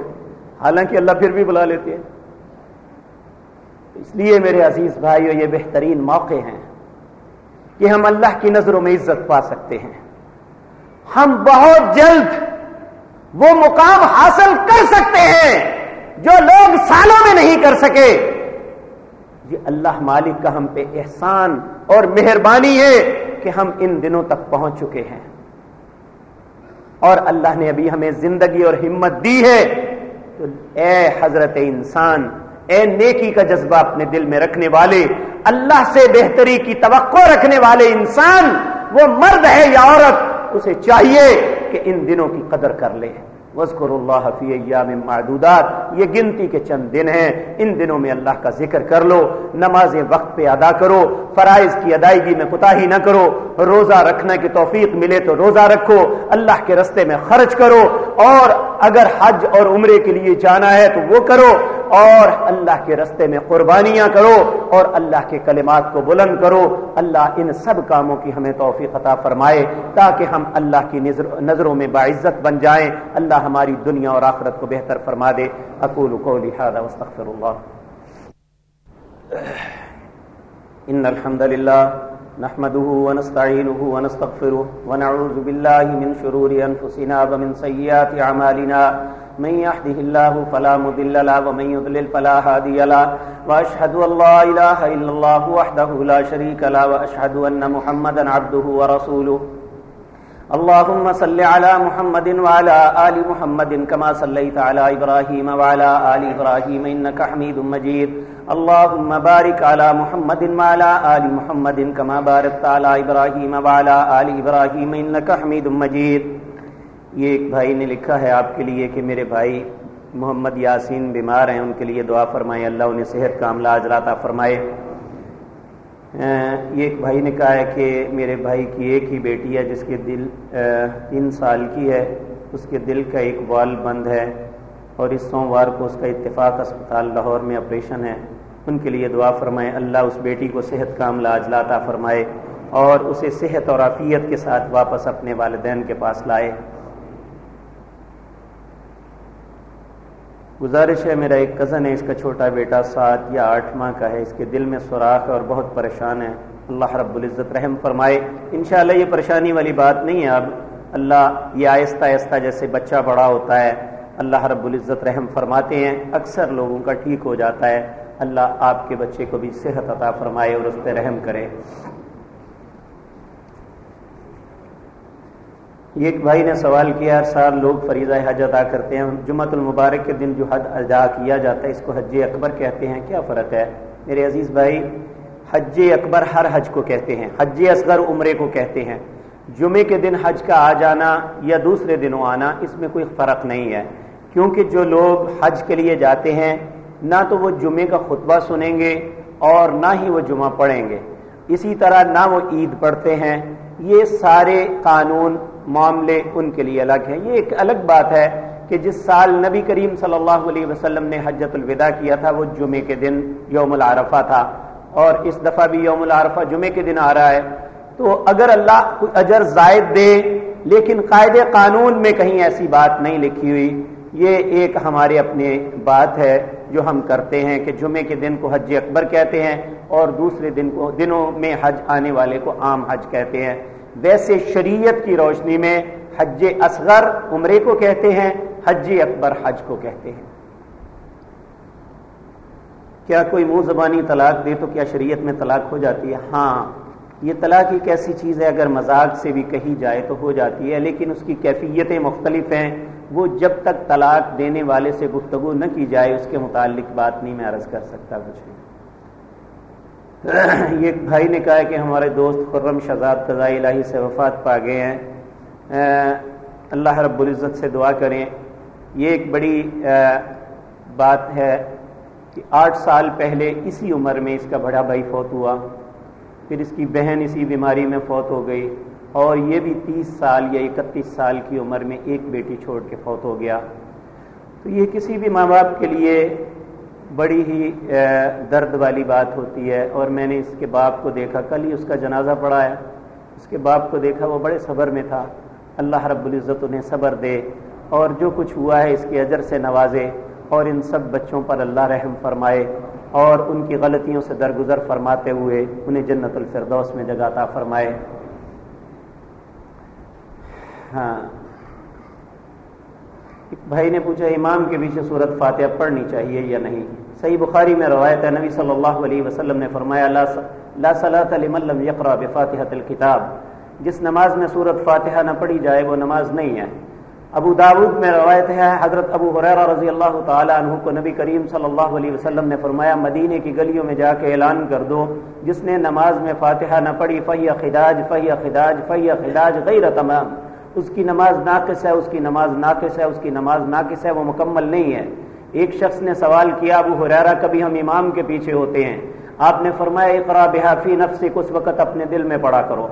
حالانکہ اللہ پھر بھی بلا لیتے ہیں۔ اس لیے میرے عزیز بھائیو، یہ بہترین موقع ہیں کہ ہم اللہ کی نظروں میں عزت پا سکتے ہیں۔ ہم بہت جلد وہ مقام حاصل کر سکتے ہیں جو لوگ سالوں میں نہیں کر سکے۔ یہ اللہ مالک کا ہم پہ احسان اور مہربانی ہے کہ ہم ان دنوں تک پہنچ چکے ہیں۔ اور اللہ نے ابھی ہمیں زندگی اور ہمت دی ہے۔ تو اے حضرت انسان، اے نیکی کا جذبہ اپنے دل میں رکھنے والے، اللہ سے بہتری کی توقع رکھنے والے انسان، وہ مرد ہے یا عورت، اسے چاہیے کہ ان دنوں کی قدر کر لے۔ وزقر اللہ فی ایام معدودات۔ یہ گنتی کے چند دن ہیں۔ ان دنوں میں اللہ کا ذکر کر لو۔ نمازیں وقت پہ ادا کرو۔ فرائض کی ادائیگی میں کوتا ہی نہ کرو۔ روزہ رکھنے کی توفیق ملے تو روزہ رکھو۔ اللہ کے رستے میں خرچ کرو۔ اور اگر حج اور عمرے کے لیے جانا ہے تو وہ کرو۔ اور اللہ کے رستے میں قربانیاں کرو اور اللہ کے کلمات کو بلند کرو۔ اللہ ان سب کاموں کی ہمیں توفیق عطا فرمائے تاکہ ہم اللہ کی نظروں میں باعزت بن جائیں۔ اللہ ہماری دنیا اور آخرت کو بہتر فرما دے۔ اقول قولی هذا واستغفر الله ان الحمد لله نحمده ونستعينه ونستغفره ونعوذ بالله من شرور انفسنا ومن سيئات اعمالنا۔ من يهده الله فلا مضل له ومن يضلل فلا هادي له واشهد ان لا اله الا الله وحده لا شريك له واشهد ان محمدا عبده ورسوله. اللهم صل على محمد وعلى آل محمد كما صليت على إبراهيم وعلى آل إبراهيم إنك حميد مجيد. اللهم بارك على محمد وعلى آل محمد كما باركت على إبراهيم وعلى آل إبراهيم إنك حميد مجيد. یہ ایک بھائی نے لکھا ہے آپ کے لیے کہ میرے بھائی محمد یاسین بیمار ہیں، ان کے لیے دعا فرمائے اللہ انہیں صحت کا عملہ اجلاتا فرمائے۔ یہ ایک بھائی نے کہا ہے کہ میرے بھائی کی ایک ہی بیٹی ہے جس کے دل تین سال کی ہے۔ اس کے دل کا ایک وال بند ہے اور اس سوموار کو اس کا اتفاق اسپتال لاہور میں آپریشن ہے۔ ان کے لیے دعا فرمائے اللہ اس بیٹی کو صحت کا عملہ اجلاتا فرمائے اور اسے صحت اور عافیت کے ساتھ واپس اپنے والدین کے پاس لائے۔ گزارش ہے، میرا ایک کزن ہے، اس کا چھوٹا بیٹا سات یا آٹھ ماہ کا ہے۔ اس کے دل میں سوراخ ہے اور بہت پریشان ہے۔ اللہ رب العزت رحم فرمائے۔ انشاءاللہ یہ پریشانی والی بات نہیں ہے۔ اب اللہ یہ آہستہ آہستہ جیسے بچہ بڑا ہوتا ہے، اللہ رب العزت رحم فرماتے ہیں۔ اکثر لوگوں کا ٹھیک ہو جاتا ہے۔ اللہ آپ کے بچے کو بھی صحت عطا فرمائے اور اس پہ رحم کرے۔ ایک بھائی نے سوال کیا، ہر سال لوگ فریضہ حج ادا کرتے ہیں۔ جمعۃ المبارک کے دن جو حج ادا کیا جاتا ہے، اس کو حج اکبر کہتے ہیں۔ کیا فرق ہے؟ میرے عزیز بھائی، حج اکبر ہر حج کو کہتے ہیں، حج اصغر عمرے کو کہتے ہیں۔ جمعے کے دن حج کا آ جانا یا دوسرے دنوں آنا، اس میں کوئی فرق نہیں ہے۔ کیونکہ جو لوگ حج کے لیے جاتے ہیں، نہ تو وہ جمعے کا خطبہ سنیں گے اور نہ ہی وہ جمعہ پڑھیں گے۔ اسی طرح نہ وہ عید پڑھتے ہیں یہ سارے قانون معاملے ان کے لیے الگ ہیں۔ یہ ایک الگ بات ہے کہ جس سال نبی کریم صلی اللہ علیہ وسلم نے حجت الوداع کیا تھا، وہ جمعے کے دن یوم العرفہ تھا۔ اور اس دفعہ بھی یوم العرفہ جمعے کے دن آ رہا ہے۔ تو اگر اللہ کوئی اجر زائد دے، لیکن قاعد قانون میں کہیں ایسی بات نہیں لکھی ہوئی، یہ ایک ہمارے اپنے بات ہے جو ہم کرتے ہیں کہ جمعے کے دن کو حج اکبر کہتے ہیں اور دوسرے دن کو، دنوں میں حج آنے والے کو عام حج کہتے ہیں۔ ویسے شریعت کی روشنی میں حج اصغر عمرے کو کہتے ہیں، حج اکبر حج کو کہتے ہیں۔ کیا کوئی منہ زبانی طلاق دے تو کیا شریعت میں طلاق ہو جاتی ہے؟ ہاں یہ طلاق ایک ایسی چیز ہے، اگر مذاق سے بھی کہی جائے تو ہو جاتی ہے، لیکن اس کی کیفیتیں مختلف ہیں۔ وہ جب تک طلاق دینے والے سے گفتگو نہ کی جائے، اس کے متعلق بات نہیں، میں عرض کر سکتا، کچھ یہ ایک بھائی نے کہا کہ ہمارے دوست خرم شہزاد قضائی الہی سے وفات پا گئے ہیں۔ اللہ رب العزت سے دعا کریں۔ یہ ایک بڑی بات ہے کہ آٹھ سال پہلے اسی عمر میں اس کا بڑا بھائی فوت ہوا۔ پھر اس کی بہن اسی بیماری میں فوت ہو گئی۔ اور یہ بھی تیس سال یا اکتیس سال کی عمر میں ایک بیٹی چھوڑ کے فوت ہو گیا۔ تو یہ کسی بھی ماں باپ کے لیے بڑی ہی درد والی بات ہوتی ہے اور میں نے اس کے باپ کو دیکھا، کل ہی اس کا جنازہ پڑا ہے۔ اس کے باپ کو دیکھا، وہ بڑے صبر میں تھا۔ اللہ رب العزت انہیں صبر دے۔ اور جو کچھ ہوا ہے، اس کے اجر سے نوازے۔ اور ان سب بچوں پر اللہ رحم فرمائے۔ اور ان کی غلطیوں سے درگزر فرماتے ہوئے انہیں جنت الفردوس میں جگاتا فرمائے۔ ہاں۔ بھائی نے پوچھا، امام کے پیچھے صورت فاتحہ پڑھنی چاہیے یا نہیں؟ صحیح بخاری میں روایت ہے، نبی صلی اللہ علیہ وسلم نے فرمایا، لا صلاۃ لمن لم يقرأ الكتاب جس نماز میں صورت فاتحہ نہ پڑھی جائے، وہ نماز نہیں ہے۔ ابو داود میں روایت ہے، حضرت ابو حریرہ رضی اللہ تعالی عنہ کو نبی کریم صلی اللہ علیہ وسلم نے فرمایا، مدینے کی گلیوں میں جا کے اعلان کر دو، جس نے نماز میں فاتحہ نہ پڑھی، فہی خداج فہی خداج فہی خداج، غیر تمام۔ اس کی نماز ناقص ہے، اس کی نماز ناقص ہے، اس کی نماز ناقص ہے، وہ مکمل نہیں ہے۔ ایک شخص نے سوال کیا، ابو حریرہ کبھی ہم امام کے پیچھے ہوتے ہیں۔ آپ نے فرمایا، اقرا بحافی نفس اس وقت اپنے دل میں پڑا کرو۔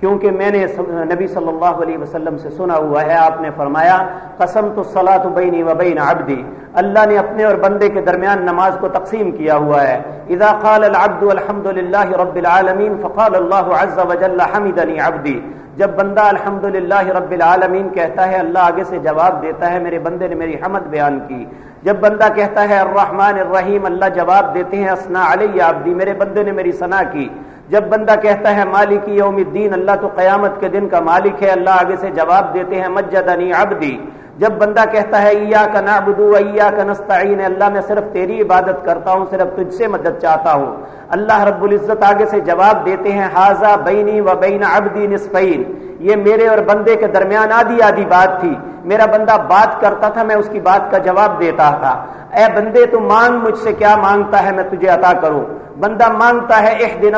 کیونکہ میں نے نبی صلی اللہ علیہ وسلم سے سنا ہوا ہے، آپ نے فرمایا قسم تو صلاح تو بینی و بین عبدی۔ اللہ نے اپنے اور بندے کے درمیان نماز کو تقسیم کیا ہوا ہے۔ اذا قال العبد الحمد للہ رب العالمین، فقال اللہ عز وجل حمدنی عبدی۔ جب بندہ الحمد رب العالمین کہتا ہے اللہ آگے سے جواب دیتا ہے، میرے بندے نے میری حمد بیان کی۔ جب بندہ کہتا ہے الرحمن الرحیم، اللہ جواب دیتے ہیں اسنا علیہ عبدی، میرے بندے نے میری ثنا کی۔ جب بندہ کہتا ہے مالک یوم الدین، اللہ تو قیامت کے دن کا مالک ہے، اللہ آگے سے جواب دیتے ہیں، مجدنی عبدی۔ جب بندہ کہتا ہے ایا کا نابدو ایا کا نستعین، اللہ میں صرف تیری عبادت کرتا ہوں، صرف تجھ سے مدد چاہتا ہوں۔ اللہ رب العزت آگے سے جواب دیتے ہیں حاضہ بینی و بین عبدی نصفین۔ یہ میرے اور بندے کے درمیان آدھی آدھی بات تھی۔ میرا بندہ بات کرتا تھا، میں اس کی بات کا جواب دیتا تھا۔ اے بندے، تو مانگ مجھ سے کیا مانگتا ہے، میں تجھے عطا کروں۔ بندہ مانگتا ہے اح دن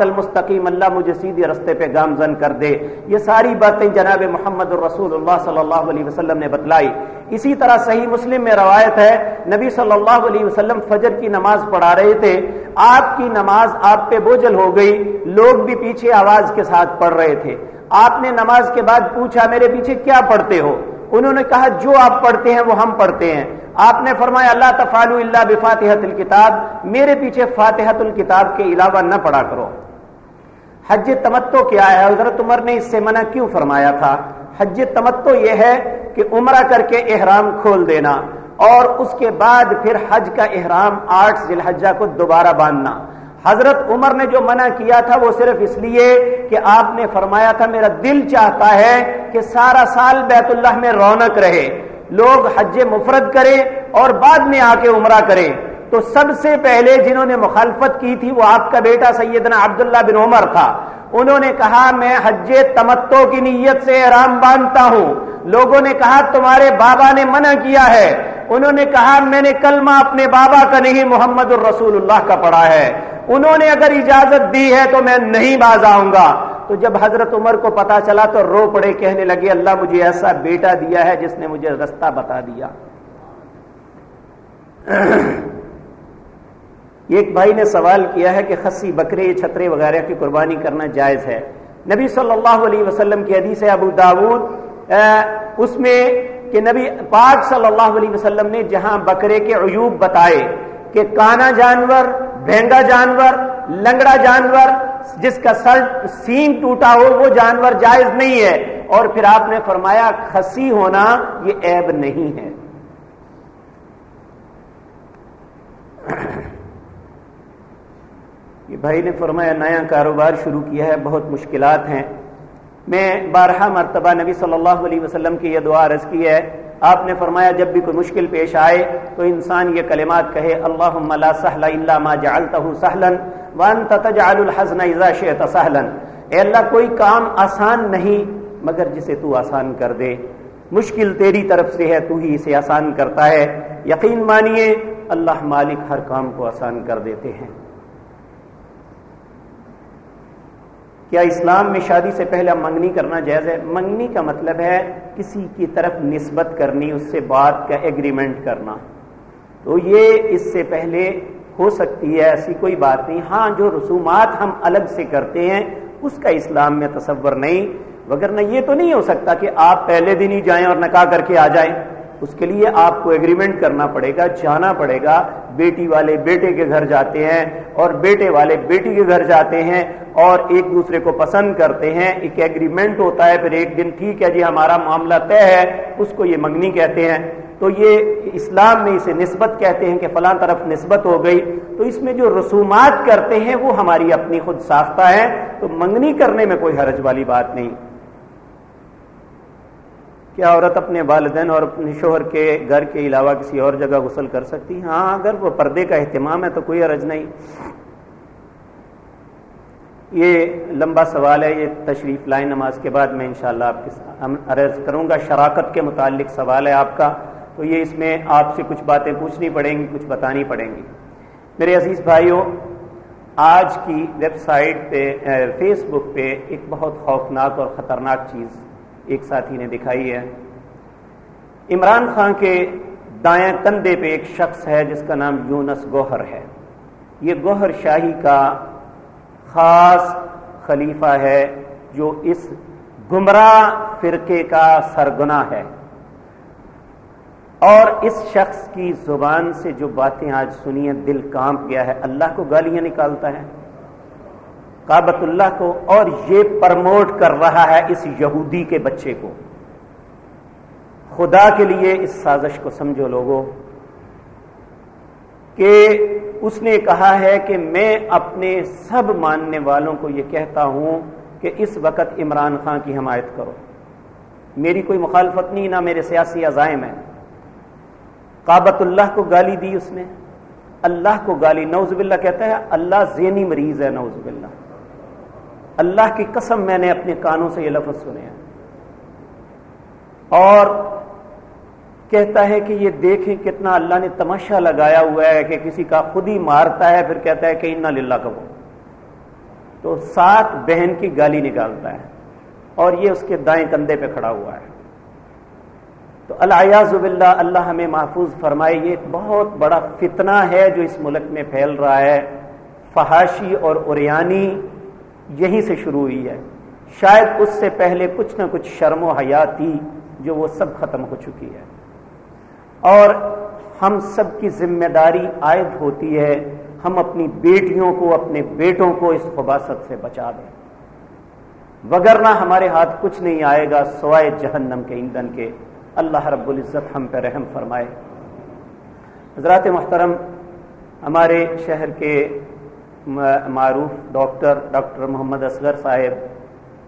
المستقیم، اللہ مجھے سیدھے رستے پہ گامزن کر دے۔ یہ ساری باتیں جناب محمد الرسول اللہ صلی اللہ علیہ وسلم نے بتلائی۔ اسی طرح صحیح مسلم میں روایت ہے، نبی صلی اللہ علیہ وسلم فجر کی نماز پڑھا رہے تھے۔ آپ کی نماز آپ پہ بوجھل ہو گئی، لوگ بھی پیچھے آواز کے ساتھ پڑھ رہے تھے۔ آپ نے نماز کے بعد پوچھا، میرے پیچھے کیا پڑھتے ہو؟ انہوں نے کہا جو آپ پڑھتے ہیں وہ ہم پڑھتے ہیں۔ آپ نے فرمایا اللہ تفالو اللہ بفاتحت الکتاب۔ میرے پیچھے فاتحت الکتاب کے علاوہ نہ پڑھا کرو۔ حج تمتو کیا ہے؟ حضرت عمر نے اس سے منع کیوں فرمایا تھا؟ حج تمتو یہ ہے کہ عمرہ کر کے احرام کھول دینا اور اس کے بعد پھر حج کا احرام آٹھ ذی الحجہ کو دوبارہ باندھنا۔ حضرت عمر نے جو منع کیا تھا وہ صرف اس لیے کہ آپ نے فرمایا تھا میرا دل چاہتا ہے کہ سارا سال بیت اللہ میں رونق رہے، لوگ حج مفرد کریں اور بعد میں آ کے عمرہ کریں۔ تو سب سے پہلے جنہوں نے مخالفت کی تھی وہ آپ کا بیٹا سیدنا عبداللہ بن عمر تھا۔ انہوں نے کہا، میں حج تمتو کی نیت سے احرام باندھتا ہوں۔ لوگوں نے کہا، تمہارے بابا نے منع کیا ہے۔ انہوں نے کہا، میں نے کلمہ اپنے بابا کا نہیں، محمد الرسول اللہ کا پڑھا ہے۔ انہوں نے اگر اجازت دی ہے تو میں نہیں باز آؤں گا۔ تو جب حضرت عمر کو پتا چلا تو رو پڑے، کہنے لگے، اللہ مجھے ایسا بیٹا دیا ہے جس نے مجھے رستہ بتا دیا۔ ایک بھائی نے سوال کیا ہے کہ خسی، بکرے، چھترے وغیرہ کی قربانی کرنا جائز ہے۔ نبی صلی اللہ علیہ وسلم کی حدیث ابو داود اس میں کہ نبی پاک صلی اللہ علیہ وسلم نے جہاں بکرے کے عیوب بتائے کہ کانا جانور، بھینگا جانور، لنگڑا جانور، جس کا سر سینگ ٹوٹا ہو، وہ جانور جائز نہیں ہے۔ اور پھر آپ نے فرمایا، کھسی ہونا یہ عیب نہیں ہے۔ یہ بھائی نے فرمایا، نیا کاروبار شروع کیا ہے، بہت مشکلات ہیں۔ میں بارہا مرتبہ نبی صلی اللہ علیہ وسلم کی یہ دعا عرض کی ہے۔ آپ نے فرمایا جب بھی کوئی مشکل پیش آئے تو انسان یہ کلمات کہے اللہ لا سہل الا ما جعلته سہلن وانت تجعل الحزن اذا شئت سہلن اے اللہ، کوئی کام آسان نہیں، مگر جسے تو آسان کر دے۔ مشکل تیری طرف سے ہے، تو ہی اسے آسان کرتا ہے۔ یقین مانیے، اللہ مالک ہر کام کو آسان کر دیتے ہیں۔ کیا اسلام میں شادی سے پہلے منگنی کرنا جائز ہے؟ منگنی کا مطلب ہے کسی کی طرف نسبت کرنی، اس سے بات کا ایگریمنٹ کرنا۔ تو یہ اس سے پہلے ہو سکتی ہے، ایسی کوئی بات نہیں۔ ہاں جو رسومات ہم الگ سے کرتے ہیں، اس کا اسلام میں تصور نہیں۔ وگرنہ یہ تو نہیں ہو سکتا کہ آپ پہلے دن ہی جائیں اور نکاح کر کے آ جائیں۔ اس کے لیے آپ کو ایگریمنٹ کرنا پڑے گا، جانا پڑے گا۔ بیٹی والے بیٹے کے گھر جاتے ہیں اور بیٹے والے بیٹی کے گھر جاتے ہیں اور ایک دوسرے کو پسند کرتے ہیں۔ ایک ایگریمنٹ ہوتا ہے، پھر ایک دن ٹھیک ہے جی ہمارا معاملہ طے ہے، اس کو یہ منگنی کہتے ہیں۔ تو یہ اسلام میں اسے نسبت کہتے ہیں کہ فلاں طرف نسبت ہو گئی۔ تو اس میں جو رسومات کرتے ہیں، وہ ہماری اپنی خود ساختہ ہے۔ تو منگنی کرنے میں کوئی حرج والی بات نہیں۔ کیا عورت اپنے والدین اور اپنے شوہر کے گھر کے علاوہ کسی اور جگہ غسل کر سکتی ہاں اگر وہ پردے کا اہتمام ہے تو کوئی عرض نہیں۔ یہ لمبا سوال ہے، یہ تشریف لائن نماز کے بعد میں انشاءاللہ آپ کے عرض کروں گا، شراکت کے متعلق سوال ہے آپ کا۔ تو یہ اس میں آپ سے کچھ باتیں پوچھنی پڑیں گی، کچھ بتانی پڑیں گی۔ میرے عزیز بھائیوں، آج کی ویب سائٹ پہ فیس بک پہ ایک بہت خوفناک اور خطرناک چیز ایک ساتھی نے دکھائی ہے۔ عمران خان کے دائیں کندھے پہ ایک شخص ہے جس کا نام یونس گوہر ہے۔ یہ گوہر شاہی کا خاص خلیفہ ہے جو اس گمراہ فرقے کا سرگنا ہے۔ اور اس شخص کی زبان سے جو باتیں آج سنی دل کانپ گیا ہے۔ اللہ کو گالیاں نکالتا ہے۔ کابت اللہ کو اور یہ پرموٹ کر رہا ہے اس یہودی کے بچے کو۔ خدا کے لیے اس سازش کو سمجھو لوگوں کہ اس نے کہا ہے کہ میں اپنے سب ماننے والوں کو یہ کہتا ہوں کہ اس وقت عمران خان کی حمایت کرو۔ میری کوئی مخالفت نہیں، نہ میرے سیاسی عزائم ہے کابت اللہ کو گالی دی اس نے۔ اللہ کو گالی نوز باللہ کہتا ہے، اللہ زینی مریض ہے نوز باللہ۔ اللہ کی قسم میں نے اپنے کانوں سے یہ لفظ سنے ہیں۔ اور کہتا ہے کہ یہ دیکھیں کتنا اللہ نے تماشا لگایا ہوا ہے کہ کسی کا خود ہی مارتا ہے، پھر کہتا ہے کہ ان للہ کبو تو سات بہن کی گالی نکالتا ہے اور یہ اس کے دائیں کندھے پہ کھڑا ہوا ہے۔ تو اللہ باللہ، اللہ ہمیں محفوظ فرمائے، یہ ایک بہت بڑا فتنہ ہے جو اس ملک میں پھیل رہا ہے۔ فحاشی اور اوریانی یہیں سے شروع ہوئی ہے۔ شاید اس سے پہلے کچھ نہ کچھ شرم و حیات تھی جو وہ سب ختم ہو چکی ہے۔ اور ہم سب کی ذمہ داری عائد ہوتی ہے، ہم اپنی بیٹیوں کو، اپنے بیٹوں کو اس خباست سے بچا دیں۔ وگرنہ ہمارے ہاتھ کچھ نہیں آئے گا سوائے جہنم کے ایندھن کے۔ اللہ رب العزت ہم پہ رحم فرمائے۔ حضرات محترم، ہمارے شہر کے معروف ڈاکٹر ڈاکٹر محمد اصغر صاحب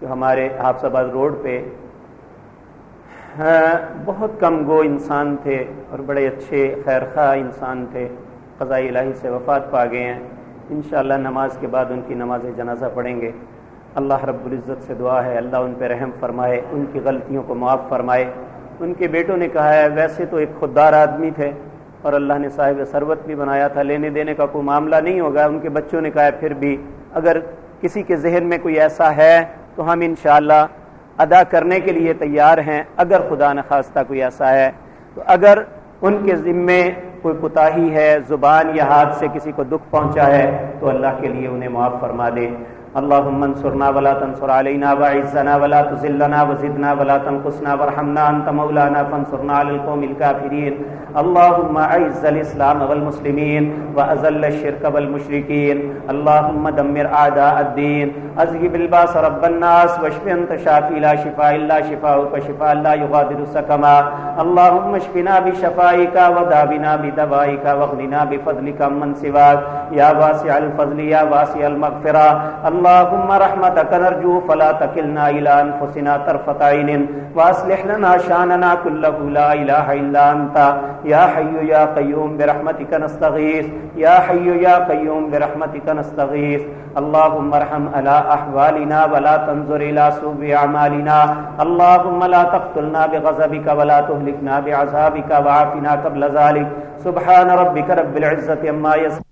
جو ہمارے حافظ آباد روڈ پہ ہاں، بہت کم گو انسان تھے اور بڑے اچھے خیر خواہ انسان تھے فضائی الہی سے وفات پا گئے ہیں۔ انشاءاللہ نماز کے بعد ان کی نماز جنازہ پڑھیں گے۔ اللہ رب العزت سے دعا ہے، اللہ ان پہ رحم فرمائے، ان کی غلطیوں کو معاف فرمائے۔ ان کے بیٹوں نے کہا ہے، ویسے تو ایک خوددار آدمی تھے اور اللہ نے صاحب سربت بھی بنایا تھا، لینے دینے کا کوئی معاملہ نہیں ہوگا۔ ان کے بچوں نے کہا پھر بھی اگر کسی کے ذہن میں کوئی ایسا ہے تو ہم انشاءاللہ ادا کرنے کے لیے تیار ہیں۔ اگر خدا نخواستہ کوئی ایسا ہے تو اگر ان کے ذمے کوئی کوتاہی ہے، زبان یا ہاتھ سے کسی کو دکھ پہنچا ہے تو اللہ کے لیے انہیں معاف فرما دے۔ اللهم انصرنا ولا تنصر علينا واعزنا ولا تذلنا وزدنا ولا تنقصنا وارحمنا انت مولانا فانصرنا على القوم الكافرين اللهم اعز الاسلام والمسلمين واذل الشرك والمشركين اللهم دمر اعداء الدين اذهب الباس رب الناس واشف انت شافي لا شفاء الا شفاءك شفاء لا يغادر سقما اللهم اشفنا بشفائك وداونا بدوائك واغننا بفضلك من سواك يا واسع الفضل يا واسع المغفرة اللهم رحمتك نرجو فلا تكلنا إلى أنفسنا طرفة عين وأصلح لنا شاننا كله لا إله إلا أنت یا حي يا قيوم برحمتك نستغيث يا حي يا قيوم برحمتك نستغیث۔ اللهم ارحم على احوالنا ولا تنظر الى سوء أعمالنا اللهم لا تقتلنا بغضبك ولا تهلكنا بعذابك وعافنا قبل ذلك سبحان ربك رب العزة عما يصفون